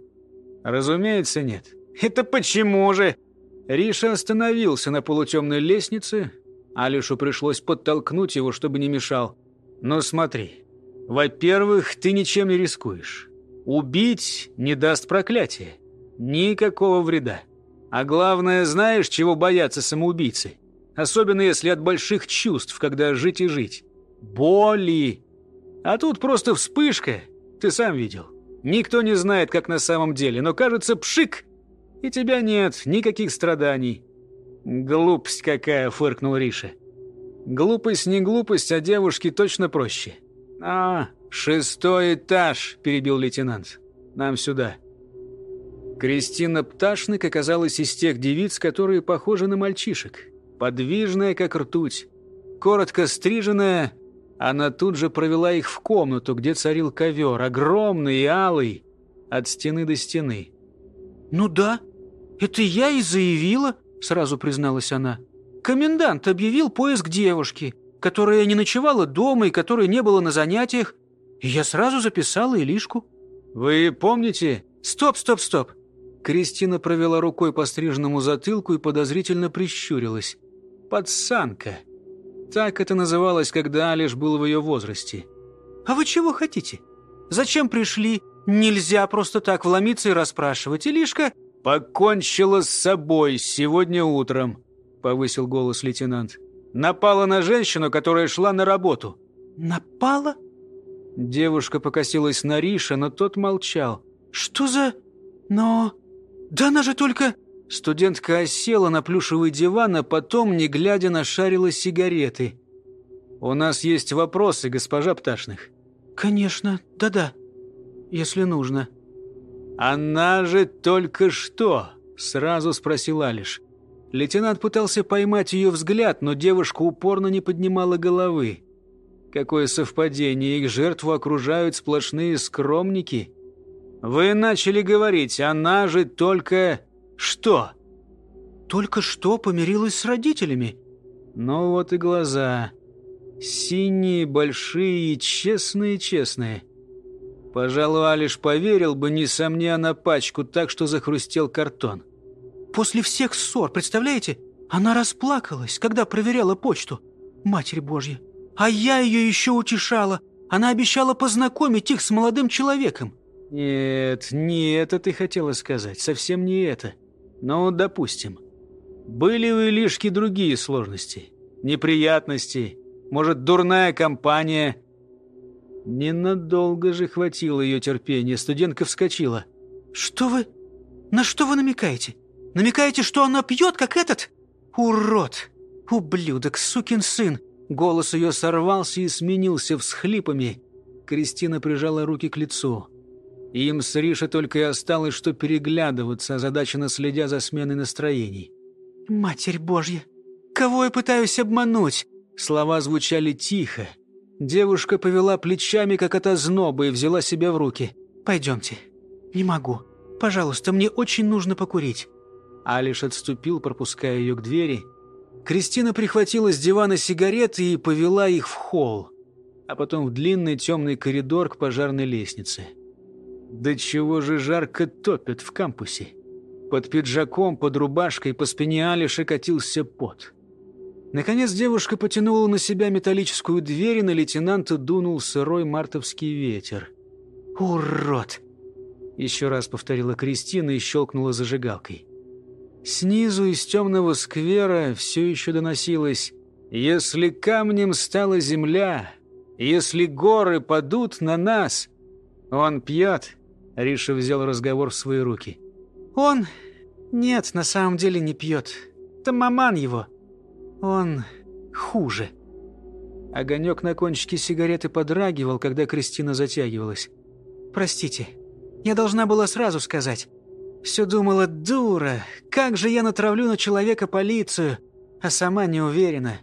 «Разумеется, нет». «Это почему же?» Риша остановился на полутемной лестнице. Алишу пришлось подтолкнуть его, чтобы не мешал. «Ну смотри, во-первых, ты ничем не рискуешь. Убить не даст проклятие. Никакого вреда. А главное, знаешь, чего боятся самоубийцы? Особенно если от больших чувств, когда жить и жить. Боли. А тут просто вспышка. Ты сам видел. Никто не знает, как на самом деле, но кажется, пшик, и тебя нет, никаких страданий. Глупость какая, фыркнул Риша. Глупость не глупость, а девушке точно проще. «А, шестой этаж», — перебил лейтенант. «Нам сюда». Кристина Пташник оказалась из тех девиц, которые похожи на мальчишек. Подвижная, как ртуть. Коротко стриженная, она тут же провела их в комнату, где царил ковер, огромный и алый, от стены до стены. «Ну да, это я и заявила», — сразу призналась она. «Комендант объявил поиск девушки которая не ночевала дома и которой не было на занятиях. И я сразу записала Илишку. «Вы помните?» «Стоп, стоп, стоп!» Кристина провела рукой по стриженному затылку и подозрительно прищурилась. «Пацанка!» Так это называлось, когда Алиш был в ее возрасте. «А вы чего хотите? Зачем пришли? Нельзя просто так вломиться и расспрашивать. Илишка...» «Покончила с собой сегодня утром», — повысил голос лейтенант. Напала на женщину, которая шла на работу. Напала? Девушка покосилась на Риша, но тот молчал. Что за... Но... Да она же только... Студентка осела на плюшевый диван, а потом, не глядя, нашарила сигареты. «У нас есть вопросы, госпожа Пташных». «Конечно, да-да, если нужно». «Она же только что!» — сразу спросил Алиш. Лейтенант пытался поймать ее взгляд, но девушка упорно не поднимала головы. Какое совпадение, их жертву окружают сплошные скромники. Вы начали говорить, она же только... Что? Только что помирилась с родителями. Ну вот и глаза. Синие, большие, честные-честные. Пожалуй, Алиш поверил бы, несомненно, пачку так, что захрустел картон. После всех ссор, представляете? Она расплакалась, когда проверяла почту. Матерь Божья. А я ее еще утешала. Она обещала познакомить их с молодым человеком. Нет, не это ты хотела сказать. Совсем не это. Но, допустим. Были у Илишки другие сложности. Неприятности. Может, дурная компания. Ненадолго же хватило ее терпения. Студентка вскочила. «Что вы? На что вы намекаете? Намекаете, что она пьет, как этот? Урод! Ублюдок, сукин сын!» Голос ее сорвался и сменился всхлипами. Кристина прижала руки к лицу. Им с Риша только и осталось, что переглядываться, озадаченно следя за сменой настроений. «Матерь Божья! Кого я пытаюсь обмануть?» Слова звучали тихо. Девушка повела плечами, как от озноба, и взяла себя в руки. «Пойдемте». «Не могу. Пожалуйста, мне очень нужно покурить». Алиш отступил, пропуская ее к двери. Кристина прихватила с дивана сигареты и повела их в холл, а потом в длинный темный коридор к пожарной лестнице. Да чего же жарко топят в кампусе. Под пиджаком, под рубашкой по спине Алиша катился пот. Наконец девушка потянула на себя металлическую дверь, и на лейтенанта дунул сырой мартовский ветер. «Урод!» Еще раз повторила Кристина и щелкнула зажигалкой. Снизу из темного сквера все еще доносилось «Если камнем стала земля, если горы падут на нас...» «Он пьет?» — Риша взял разговор в свои руки. «Он... Нет, на самом деле не пьет. Это маман его. Он хуже». Огонек на кончике сигареты подрагивал, когда Кристина затягивалась. «Простите, я должна была сразу сказать. Все думала, дура, как же я натравлю на человека полицию, а сама не уверена».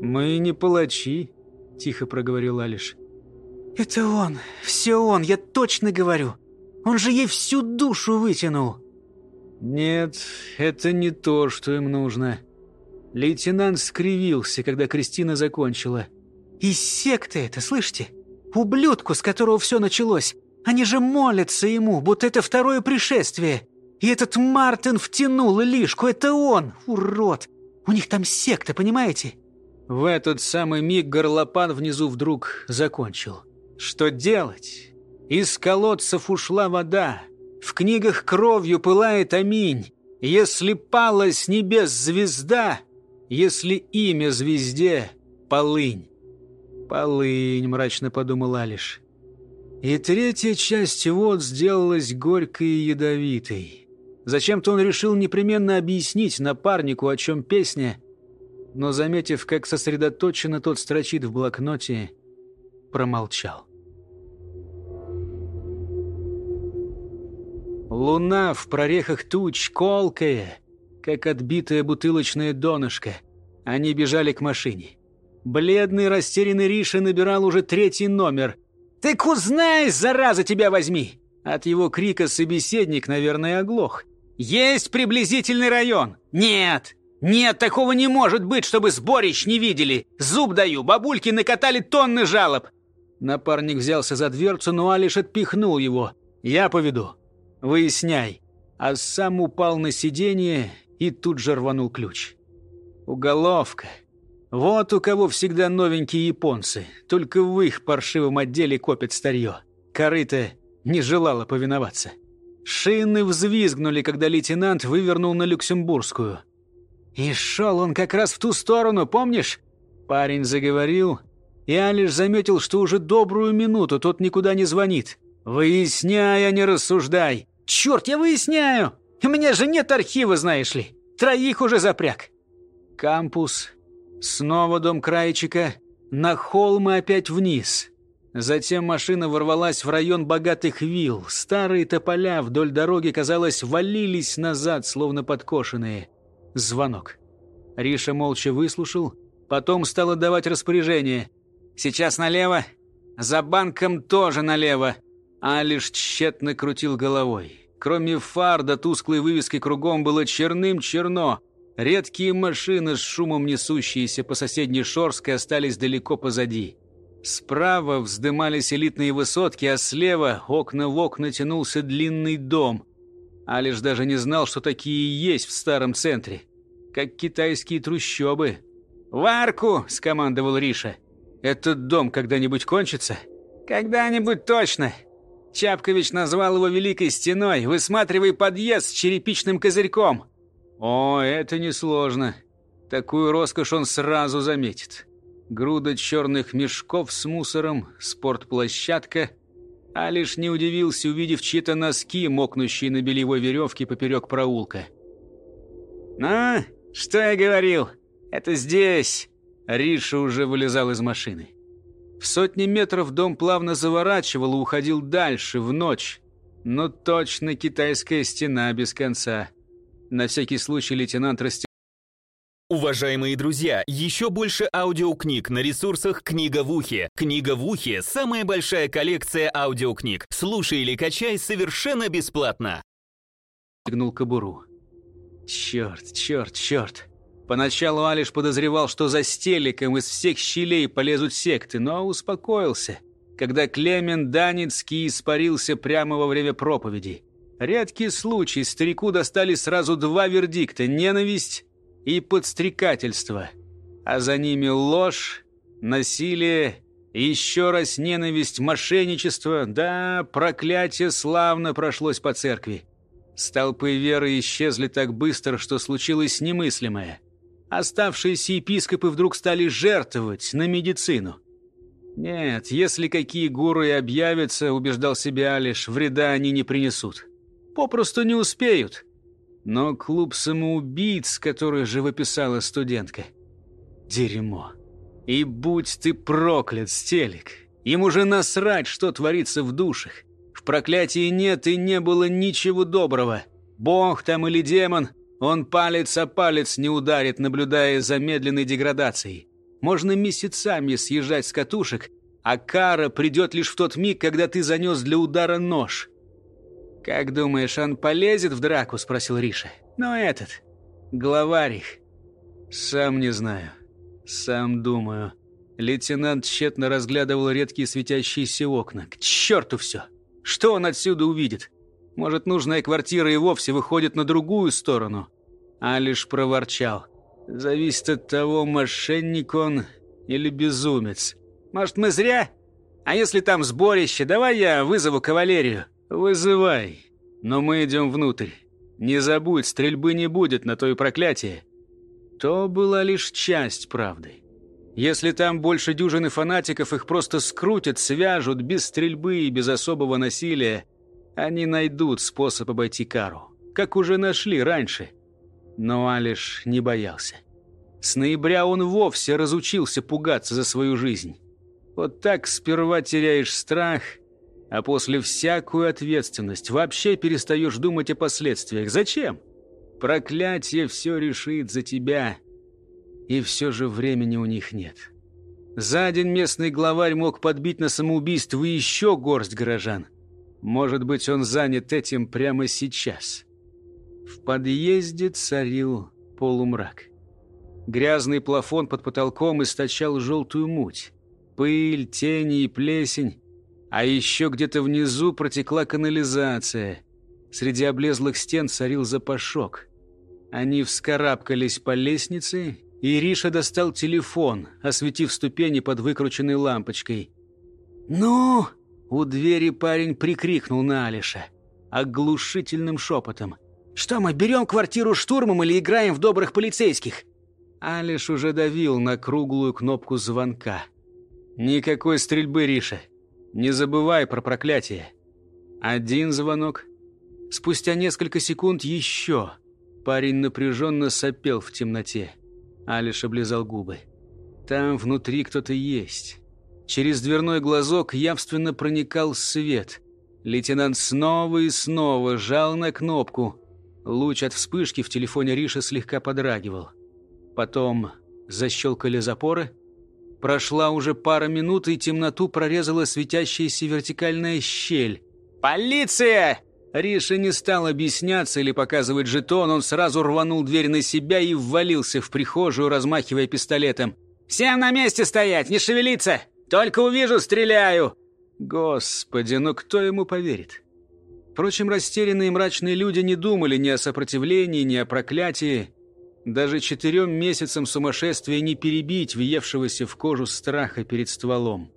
«Мы не палачи», — тихо проговорил Алиш. «Это он, все он, я точно говорю. Он же ей всю душу вытянул». «Нет, это не то, что им нужно». Лейтенант скривился, когда Кристина закончила. «Из секты это, слышите? Ублюдку, с которого все началось. Они же молятся ему, будто это второе пришествие. И этот Мартин втянул Илишку, это он, урод. У них там секта, понимаете?» В этот самый миг горлопан внизу вдруг закончил. «Что делать? Из колодцев ушла вода. В книгах кровью пылает аминь. Если пала с небес звезда, если имя звезде — полынь». «Полынь», — мрачно подумал Алиш. И третья часть вот сделалась горькой и ядовитой. Зачем-то он решил непременно объяснить напарнику, о чем песня, но, заметив, как сосредоточенно тот строчит в блокноте, промолчал. Луна в прорехах туч, колкая, как отбитая бутылочная донышко. Они бежали к машине. Бледный, растерянный Риша набирал уже третий номер. «Ты узнай, зараза, тебя возьми!» От его крика собеседник, наверное, оглох. «Есть приблизительный район!» «Нет! Нет, такого не может быть, чтобы сборищ не видели! Зуб даю, бабульки накатали тонны жалоб!» Напарник взялся за дверцу, но Алиш отпихнул его. «Я поведу. Выясняй». А сам упал на сиденье и тут же рванул ключ. «Уголовка. Вот у кого всегда новенькие японцы. Только в их паршивом отделе копят старье. Корыто не желала повиноваться. Шины взвизгнули, когда лейтенант вывернул на Люксембургскую. И шел он как раз в ту сторону, помнишь? Парень заговорил, и Алиш заметил, что уже добрую минуту тот никуда не звонит. «Выясняй, а не рассуждай!» «Черт, я выясняю! Меня же нет архива, знаешь ли! Троих уже запряг!» Кампус Снова дом Крайчика, на холм и опять вниз. Затем машина ворвалась в район богатых вилл. Старые тополя вдоль дороги, казалось, валились назад, словно подкошенные. Звонок. Риша молча выслушал, потом стал отдавать распоряжение. «Сейчас налево, за банком тоже налево». А лишь тщетно крутил головой. Кроме фар до тусклой вывески кругом было черным-черно. Редкие машины с шумом несущиеся по соседней Шорской остались далеко позади. Справа вздымались элитные высотки, а слева окна в окна тянулся длинный дом. Алиш даже не знал, что такие есть в старом центре. Как китайские трущобы. «В арку!» – скомандовал Риша. «Этот дом когда-нибудь кончится?» «Когда-нибудь точно!» Чапкович назвал его Великой Стеной. «Высматривай подъезд с черепичным козырьком!» «О, это несложно. Такую роскошь он сразу заметит. Груда черных мешков с мусором, спортплощадка. А лишь не удивился, увидев чьи-то носки, мокнущие на белевой веревке поперек проулка. «Ну, что я говорил? Это здесь!» Риша уже вылезал из машины. В сотни метров дом плавно заворачивал и уходил дальше, в ночь. Но точно китайская стена без конца. На всякий случай лейтенант расстегнул Уважаемые друзья, еще больше аудиокниг на ресурсах «Книга в ухе». «Книга в ухе» — самая большая коллекция аудиокниг. Слушай или качай совершенно бесплатно. Стегнул кобуру. Черт, черт, черт. Поначалу Алиш подозревал, что за стеликом из всех щелей полезут секты, но успокоился, когда Клемен Даницкий испарился прямо во время проповеди. Редкий случай, старику достали сразу два вердикта – ненависть и подстрекательство, а за ними ложь, насилие, еще раз ненависть, мошенничество, да, проклятие славно прошлось по церкви. Столпы веры исчезли так быстро, что случилось немыслимое. Оставшиеся епископы вдруг стали жертвовать на медицину. Нет, если какие гуру объявятся, убеждал себя Алиш, вреда они не принесут. Попросту не успеют. Но клуб самоубийц, который живописала студентка. Дерьмо. И будь ты проклят, Стелик. Им уже насрать, что творится в душах. В проклятии нет и не было ничего доброго. Бог там или демон, он палец о палец не ударит, наблюдая за медленной деградацией. Можно месяцами съезжать с катушек, а кара придет лишь в тот миг, когда ты занес для удара нож. «Как думаешь, он полезет в драку?» – спросил Риша. «Ну этот, главарь их». «Сам не знаю. Сам думаю». Лейтенант тщетно разглядывал редкие светящиеся окна. «К черту все! Что он отсюда увидит? Может, нужная квартира и вовсе выходит на другую сторону?» А лишь проворчал. «Зависит от того, мошенник он или безумец. Может, мы зря? А если там сборище, давай я вызову кавалерию». «Вызывай. Но мы идем внутрь. Не забудь, стрельбы не будет на то и проклятие». То была лишь часть правды. Если там больше дюжины фанатиков, их просто скрутят, свяжут, без стрельбы и без особого насилия. Они найдут способ обойти кару, как уже нашли раньше. Но Алиш не боялся. С ноября он вовсе разучился пугаться за свою жизнь. Вот так сперва теряешь страх – а после всякую ответственность вообще перестаешь думать о последствиях. Зачем? Проклятие все решит за тебя. И все же времени у них нет. За день местный главарь мог подбить на самоубийство еще горсть горожан. Может быть, он занят этим прямо сейчас. В подъезде царил полумрак. Грязный плафон под потолком источал желтую муть. Пыль, тени и плесень а еще где-то внизу протекла канализация. Среди облезлых стен царил запашок. Они вскарабкались по лестнице, и Риша достал телефон, осветив ступени под выкрученной лампочкой. «Ну!» — у двери парень прикрикнул на Алиша оглушительным шепотом. «Что мы, берем квартиру штурмом или играем в добрых полицейских?» Алиш уже давил на круглую кнопку звонка. «Никакой стрельбы, Риша. Не забывай про проклятие. Один звонок. Спустя несколько секунд еще. Парень напряженно сопел в темноте. Алиш облизал губы. Там внутри кто-то есть. Через дверной глазок явственно проникал свет. Лейтенант снова и снова жал на кнопку. Луч от вспышки в телефоне Риша слегка подрагивал. Потом защелкали запоры — Прошла уже пара минут, и темноту прорезала светящаяся вертикальная щель. «Полиция!» Риша не стал объясняться или показывать жетон, он сразу рванул дверь на себя и ввалился в прихожую, размахивая пистолетом. «Всем на месте стоять, не шевелиться! Только увижу, стреляю!» Господи, ну кто ему поверит? Впрочем, растерянные мрачные люди не думали ни о сопротивлении, ни о проклятии. Даже четырем месяцам сумасшествия не перебить въевшегося в кожу страха перед стволом.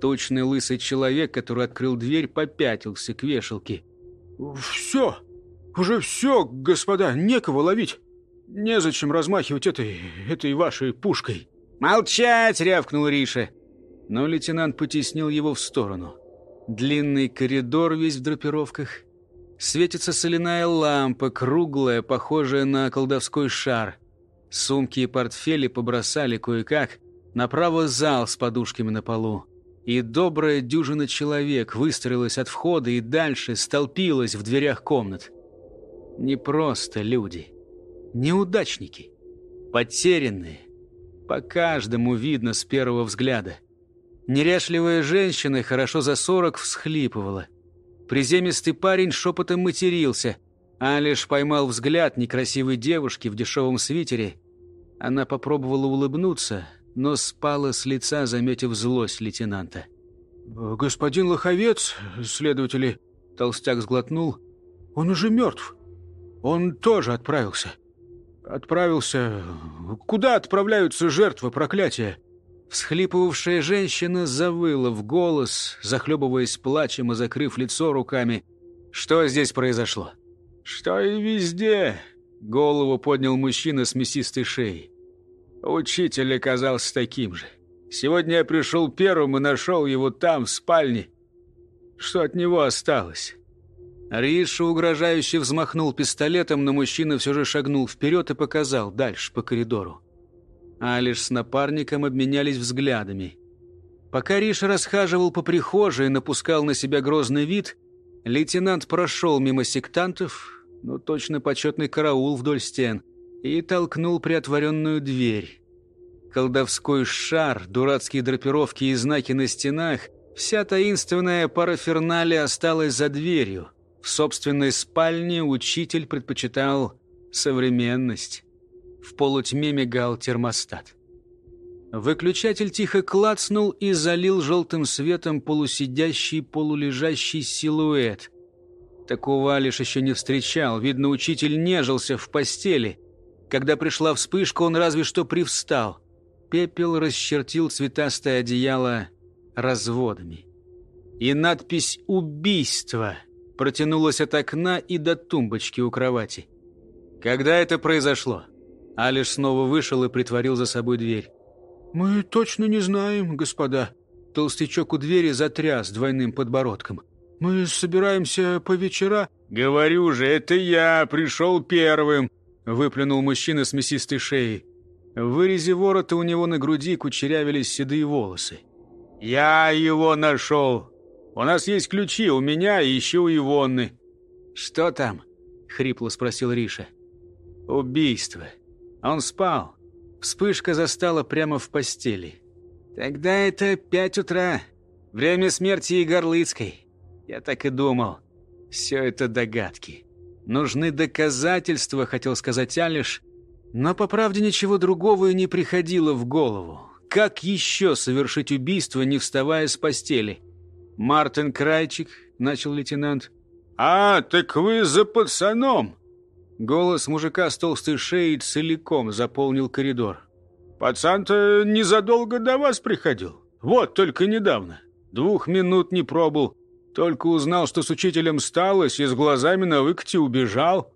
Точный лысый человек, который открыл дверь, попятился к вешалке. «Все! Уже все, господа! Некого ловить! Незачем размахивать этой... этой вашей пушкой!» «Молчать!» — рявкнул Риша. Но лейтенант потеснил его в сторону. Длинный коридор весь в драпировках. Светится соляная лампа, круглая, похожая на колдовской шар. Сумки и портфели побросали кое-как. Направо зал с подушками на полу и добрая дюжина человек выстроилась от входа и дальше столпилась в дверях комнат. Не просто люди, неудачники, потерянные. По каждому видно с первого взгляда. Неряшливая женщина, хорошо за сорок, всхлипывала. Приземистый парень шепотом матерился, а лишь поймал взгляд некрасивой девушки в дешевом свитере. Она попробовала улыбнуться — но спала с лица, заметив злость лейтенанта. «Господин Лоховец, следователи...» Толстяк сглотнул. «Он уже мертв. Он тоже отправился. Отправился... Куда отправляются жертвы проклятия?» Всхлипывавшая женщина завыла в голос, захлебываясь плачем и закрыв лицо руками. «Что здесь произошло?» «Что и везде!» — голову поднял мужчина с мясистой шеей. Учитель оказался таким же. Сегодня я пришел первым и нашел его там, в спальне. Что от него осталось?» Риша угрожающе взмахнул пистолетом, но мужчина все же шагнул вперед и показал дальше по коридору. А лишь с напарником обменялись взглядами. Пока Риша расхаживал по прихожей и напускал на себя грозный вид, лейтенант прошел мимо сектантов, ну точно почетный караул вдоль стен, и толкнул приотворенную дверь. Колдовской шар, дурацкие драпировки и знаки на стенах, вся таинственная параферналия осталась за дверью. В собственной спальне учитель предпочитал современность. В полутьме мигал термостат. Выключатель тихо клацнул и залил желтым светом полусидящий, полулежащий силуэт. Такого Алиш еще не встречал. Видно, учитель нежился в постели – когда пришла вспышка, он разве что привстал. Пепел расчертил цветастое одеяло разводами. И надпись «Убийство» протянулась от окна и до тумбочки у кровати. Когда это произошло? Алиш снова вышел и притворил за собой дверь. «Мы точно не знаем, господа». Толстячок у двери затряс двойным подбородком. «Мы собираемся по вечера...» «Говорю же, это я пришел первым!» Выплюнул мужчина с мясистой шеей. В вырезе ворота у него на груди кучерявились седые волосы. «Я его нашел! У нас есть ключи, у меня и еще у Ивонны». «Что там?» — хрипло спросил Риша. «Убийство. Он спал. Вспышка застала прямо в постели. Тогда это пять утра. Время смерти Егорлыцкой. Я так и думал. Все это догадки». Нужны доказательства, хотел сказать Алиш, но по правде ничего другого и не приходило в голову. Как еще совершить убийство, не вставая с постели? «Мартин Крайчик», — начал лейтенант. «А, так вы за пацаном!» Голос мужика с толстой шеей целиком заполнил коридор. «Пацан-то незадолго до вас приходил. Вот только недавно. Двух минут не пробыл. Только узнал, что с учителем сталось, и с глазами на выкате убежал.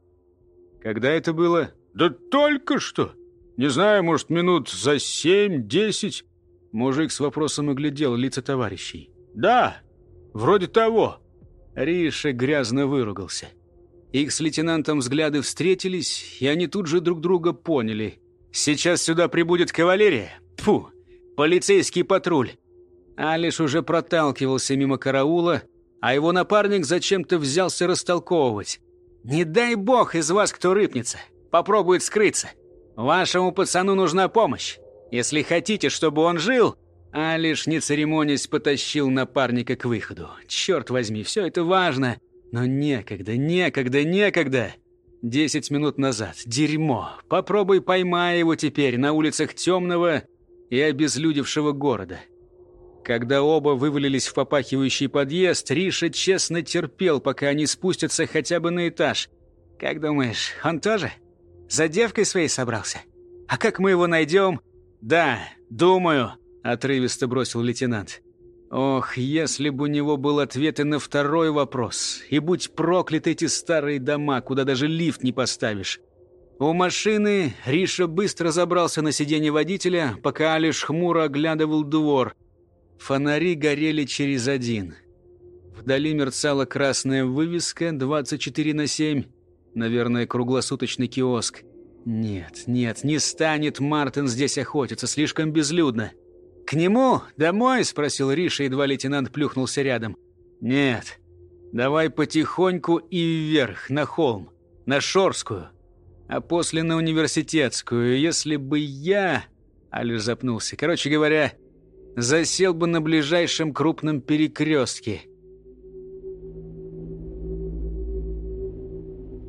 Когда это было? Да только что. Не знаю, может, минут за семь-десять. Мужик с вопросом оглядел лица товарищей. Да, вроде того. Риша грязно выругался. Их с лейтенантом взгляды встретились, и они тут же друг друга поняли. Сейчас сюда прибудет кавалерия. Фу, полицейский патруль. Алиш уже проталкивался мимо караула, а его напарник зачем-то взялся растолковывать. «Не дай бог из вас кто рыпнется, попробует скрыться. Вашему пацану нужна помощь. Если хотите, чтобы он жил...» А лишь не церемонясь потащил напарника к выходу. «Черт возьми, все это важно, Но некогда, некогда, некогда. Десять минут назад. Дерьмо. Попробуй поймай его теперь на улицах темного и обезлюдевшего города. Когда оба вывалились в попахивающий подъезд, Риша честно терпел, пока они спустятся хотя бы на этаж. «Как думаешь, он тоже? За девкой своей собрался? А как мы его найдем?» «Да, думаю», — отрывисто бросил лейтенант. Ох, если бы у него был ответ и на второй вопрос. И будь прокляты эти старые дома, куда даже лифт не поставишь. У машины Риша быстро забрался на сиденье водителя, пока Алиш хмуро оглядывал двор. Фонари горели через один. Вдали мерцала красная вывеска 24 на 7. Наверное, круглосуточный киоск. Нет, нет, не станет Мартин здесь охотиться, слишком безлюдно. «К нему? Домой?» – спросил Риша, едва лейтенант плюхнулся рядом. «Нет. Давай потихоньку и вверх, на холм, на Шорскую, а после на Университетскую. Если бы я...» – Алиш запнулся. «Короче говоря, засел бы на ближайшем крупном перекрестке».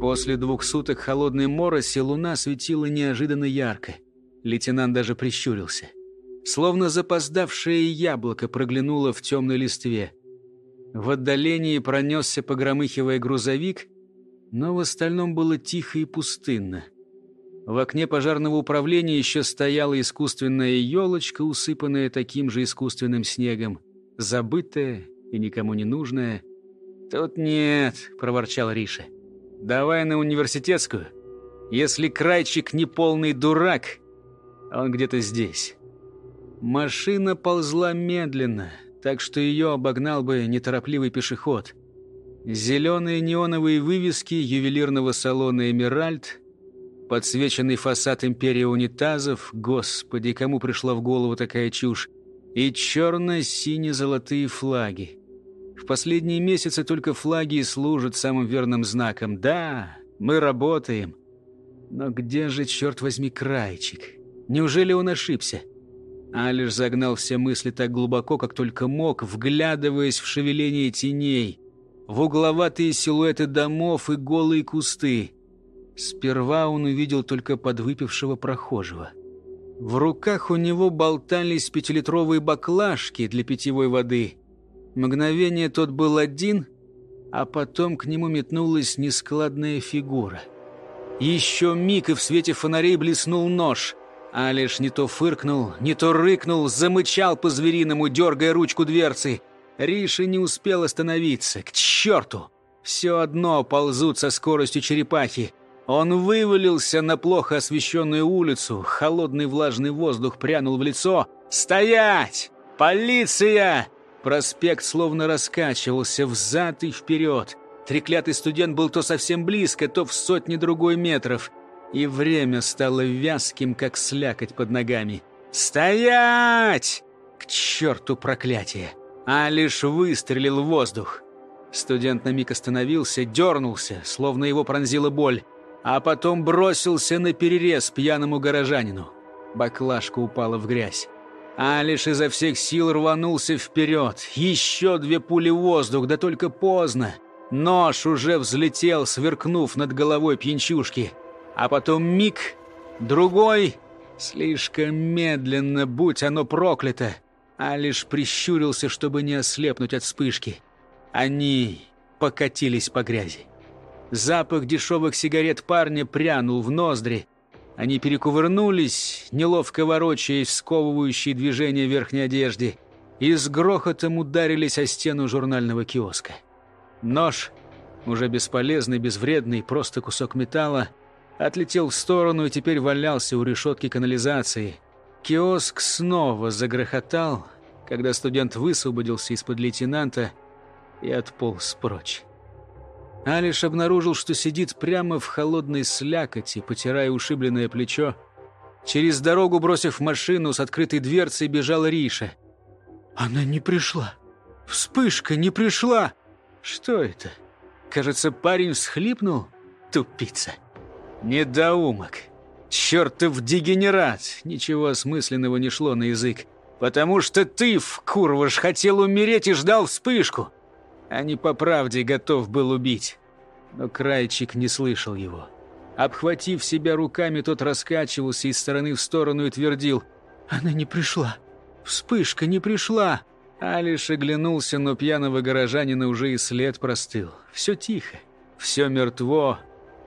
После двух суток холодной мороси луна светила неожиданно ярко. Лейтенант даже прищурился. Словно запоздавшее яблоко проглянуло в темной листве. В отдалении пронесся, погромыхивая грузовик, но в остальном было тихо и пустынно. В окне пожарного управления еще стояла искусственная елочка, усыпанная таким же искусственным снегом, забытая и никому не нужная. «Тут нет», — проворчал Риша. Давай на университетскую. Если крайчик не полный дурак, он где-то здесь. Машина ползла медленно, так что ее обогнал бы неторопливый пешеход. Зеленые неоновые вывески ювелирного салона «Эмеральд», подсвеченный фасад империи унитазов, господи, кому пришла в голову такая чушь, и черно-сине-золотые флаги. В последние месяцы только флаги и служат самым верным знаком. Да, мы работаем. Но где же, черт возьми, крайчик? Неужели он ошибся? Алиш загнал все мысли так глубоко, как только мог, вглядываясь в шевеление теней, в угловатые силуэты домов и голые кусты. Сперва он увидел только подвыпившего прохожего. В руках у него болтались пятилитровые баклажки для питьевой воды — Мгновение тот был один, а потом к нему метнулась нескладная фигура. Еще миг, и в свете фонарей блеснул нож. Алиш не то фыркнул, не то рыкнул, замычал по-звериному, дергая ручку дверцы. Риша не успел остановиться. К черту! Все одно ползут со скоростью черепахи. Он вывалился на плохо освещенную улицу. Холодный влажный воздух прянул в лицо. «Стоять! Полиция!» Проспект словно раскачивался взад и вперед. Треклятый студент был то совсем близко, то в сотни другой метров. И время стало вязким, как слякоть под ногами. «Стоять!» К черту проклятие! А лишь выстрелил в воздух. Студент на миг остановился, дернулся, словно его пронзила боль, а потом бросился на перерез пьяному горожанину. Баклажка упала в грязь. Алиш изо всех сил рванулся вперед. Еще две пули в воздух, да только поздно. Нож уже взлетел, сверкнув над головой пьянчушки. А потом миг, другой, слишком медленно, будь оно проклято. Алиш прищурился, чтобы не ослепнуть от вспышки. Они покатились по грязи. Запах дешевых сигарет парня прянул в ноздри, они перекувырнулись, неловко ворочаясь в сковывающие движения верхней одежды, и с грохотом ударились о стену журнального киоска. Нож, уже бесполезный, безвредный, просто кусок металла, отлетел в сторону и теперь валялся у решетки канализации. Киоск снова загрохотал, когда студент высвободился из-под лейтенанта и отполз прочь. Алиш обнаружил, что сидит прямо в холодной слякоти, потирая ушибленное плечо. Через дорогу, бросив машину, с открытой дверцей бежала Риша. «Она не пришла! Вспышка не пришла!» «Что это? Кажется, парень всхлипнул? Тупица!» «Недоумок! Чертов дегенерат!» Ничего осмысленного не шло на язык. «Потому что ты, вкурваш, хотел умереть и ждал вспышку!» а не по правде готов был убить. Но Крайчик не слышал его. Обхватив себя руками, тот раскачивался из стороны в сторону и твердил «Она не пришла! Вспышка не пришла!» Алиш оглянулся, но пьяного горожанина уже и след простыл. Все тихо, все мертво.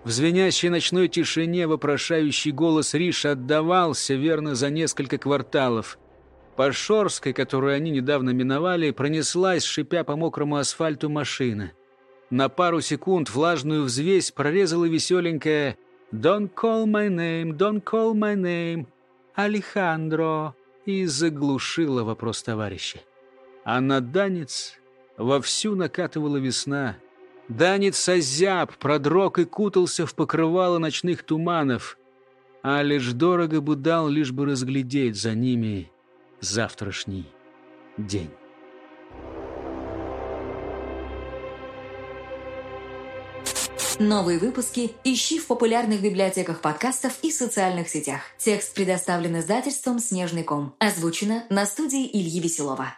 В звенящей ночной тишине вопрошающий голос Риш отдавался верно за несколько кварталов. По Шорской, которую они недавно миновали, пронеслась, шипя по мокрому асфальту машина. На пару секунд влажную взвесь прорезала веселенькая «Don't call my name, don't call my name, Алехандро» и заглушила вопрос товарища. А на Данец вовсю накатывала весна. Данец озяб, продрог и кутался в покрывало ночных туманов, а лишь дорого бы дал, лишь бы разглядеть за ними завтрашний день. Новые выпуски ищи в популярных библиотеках подкастов и социальных сетях. Текст предоставлен издательством «Снежный ком». Озвучено на студии Ильи Веселова.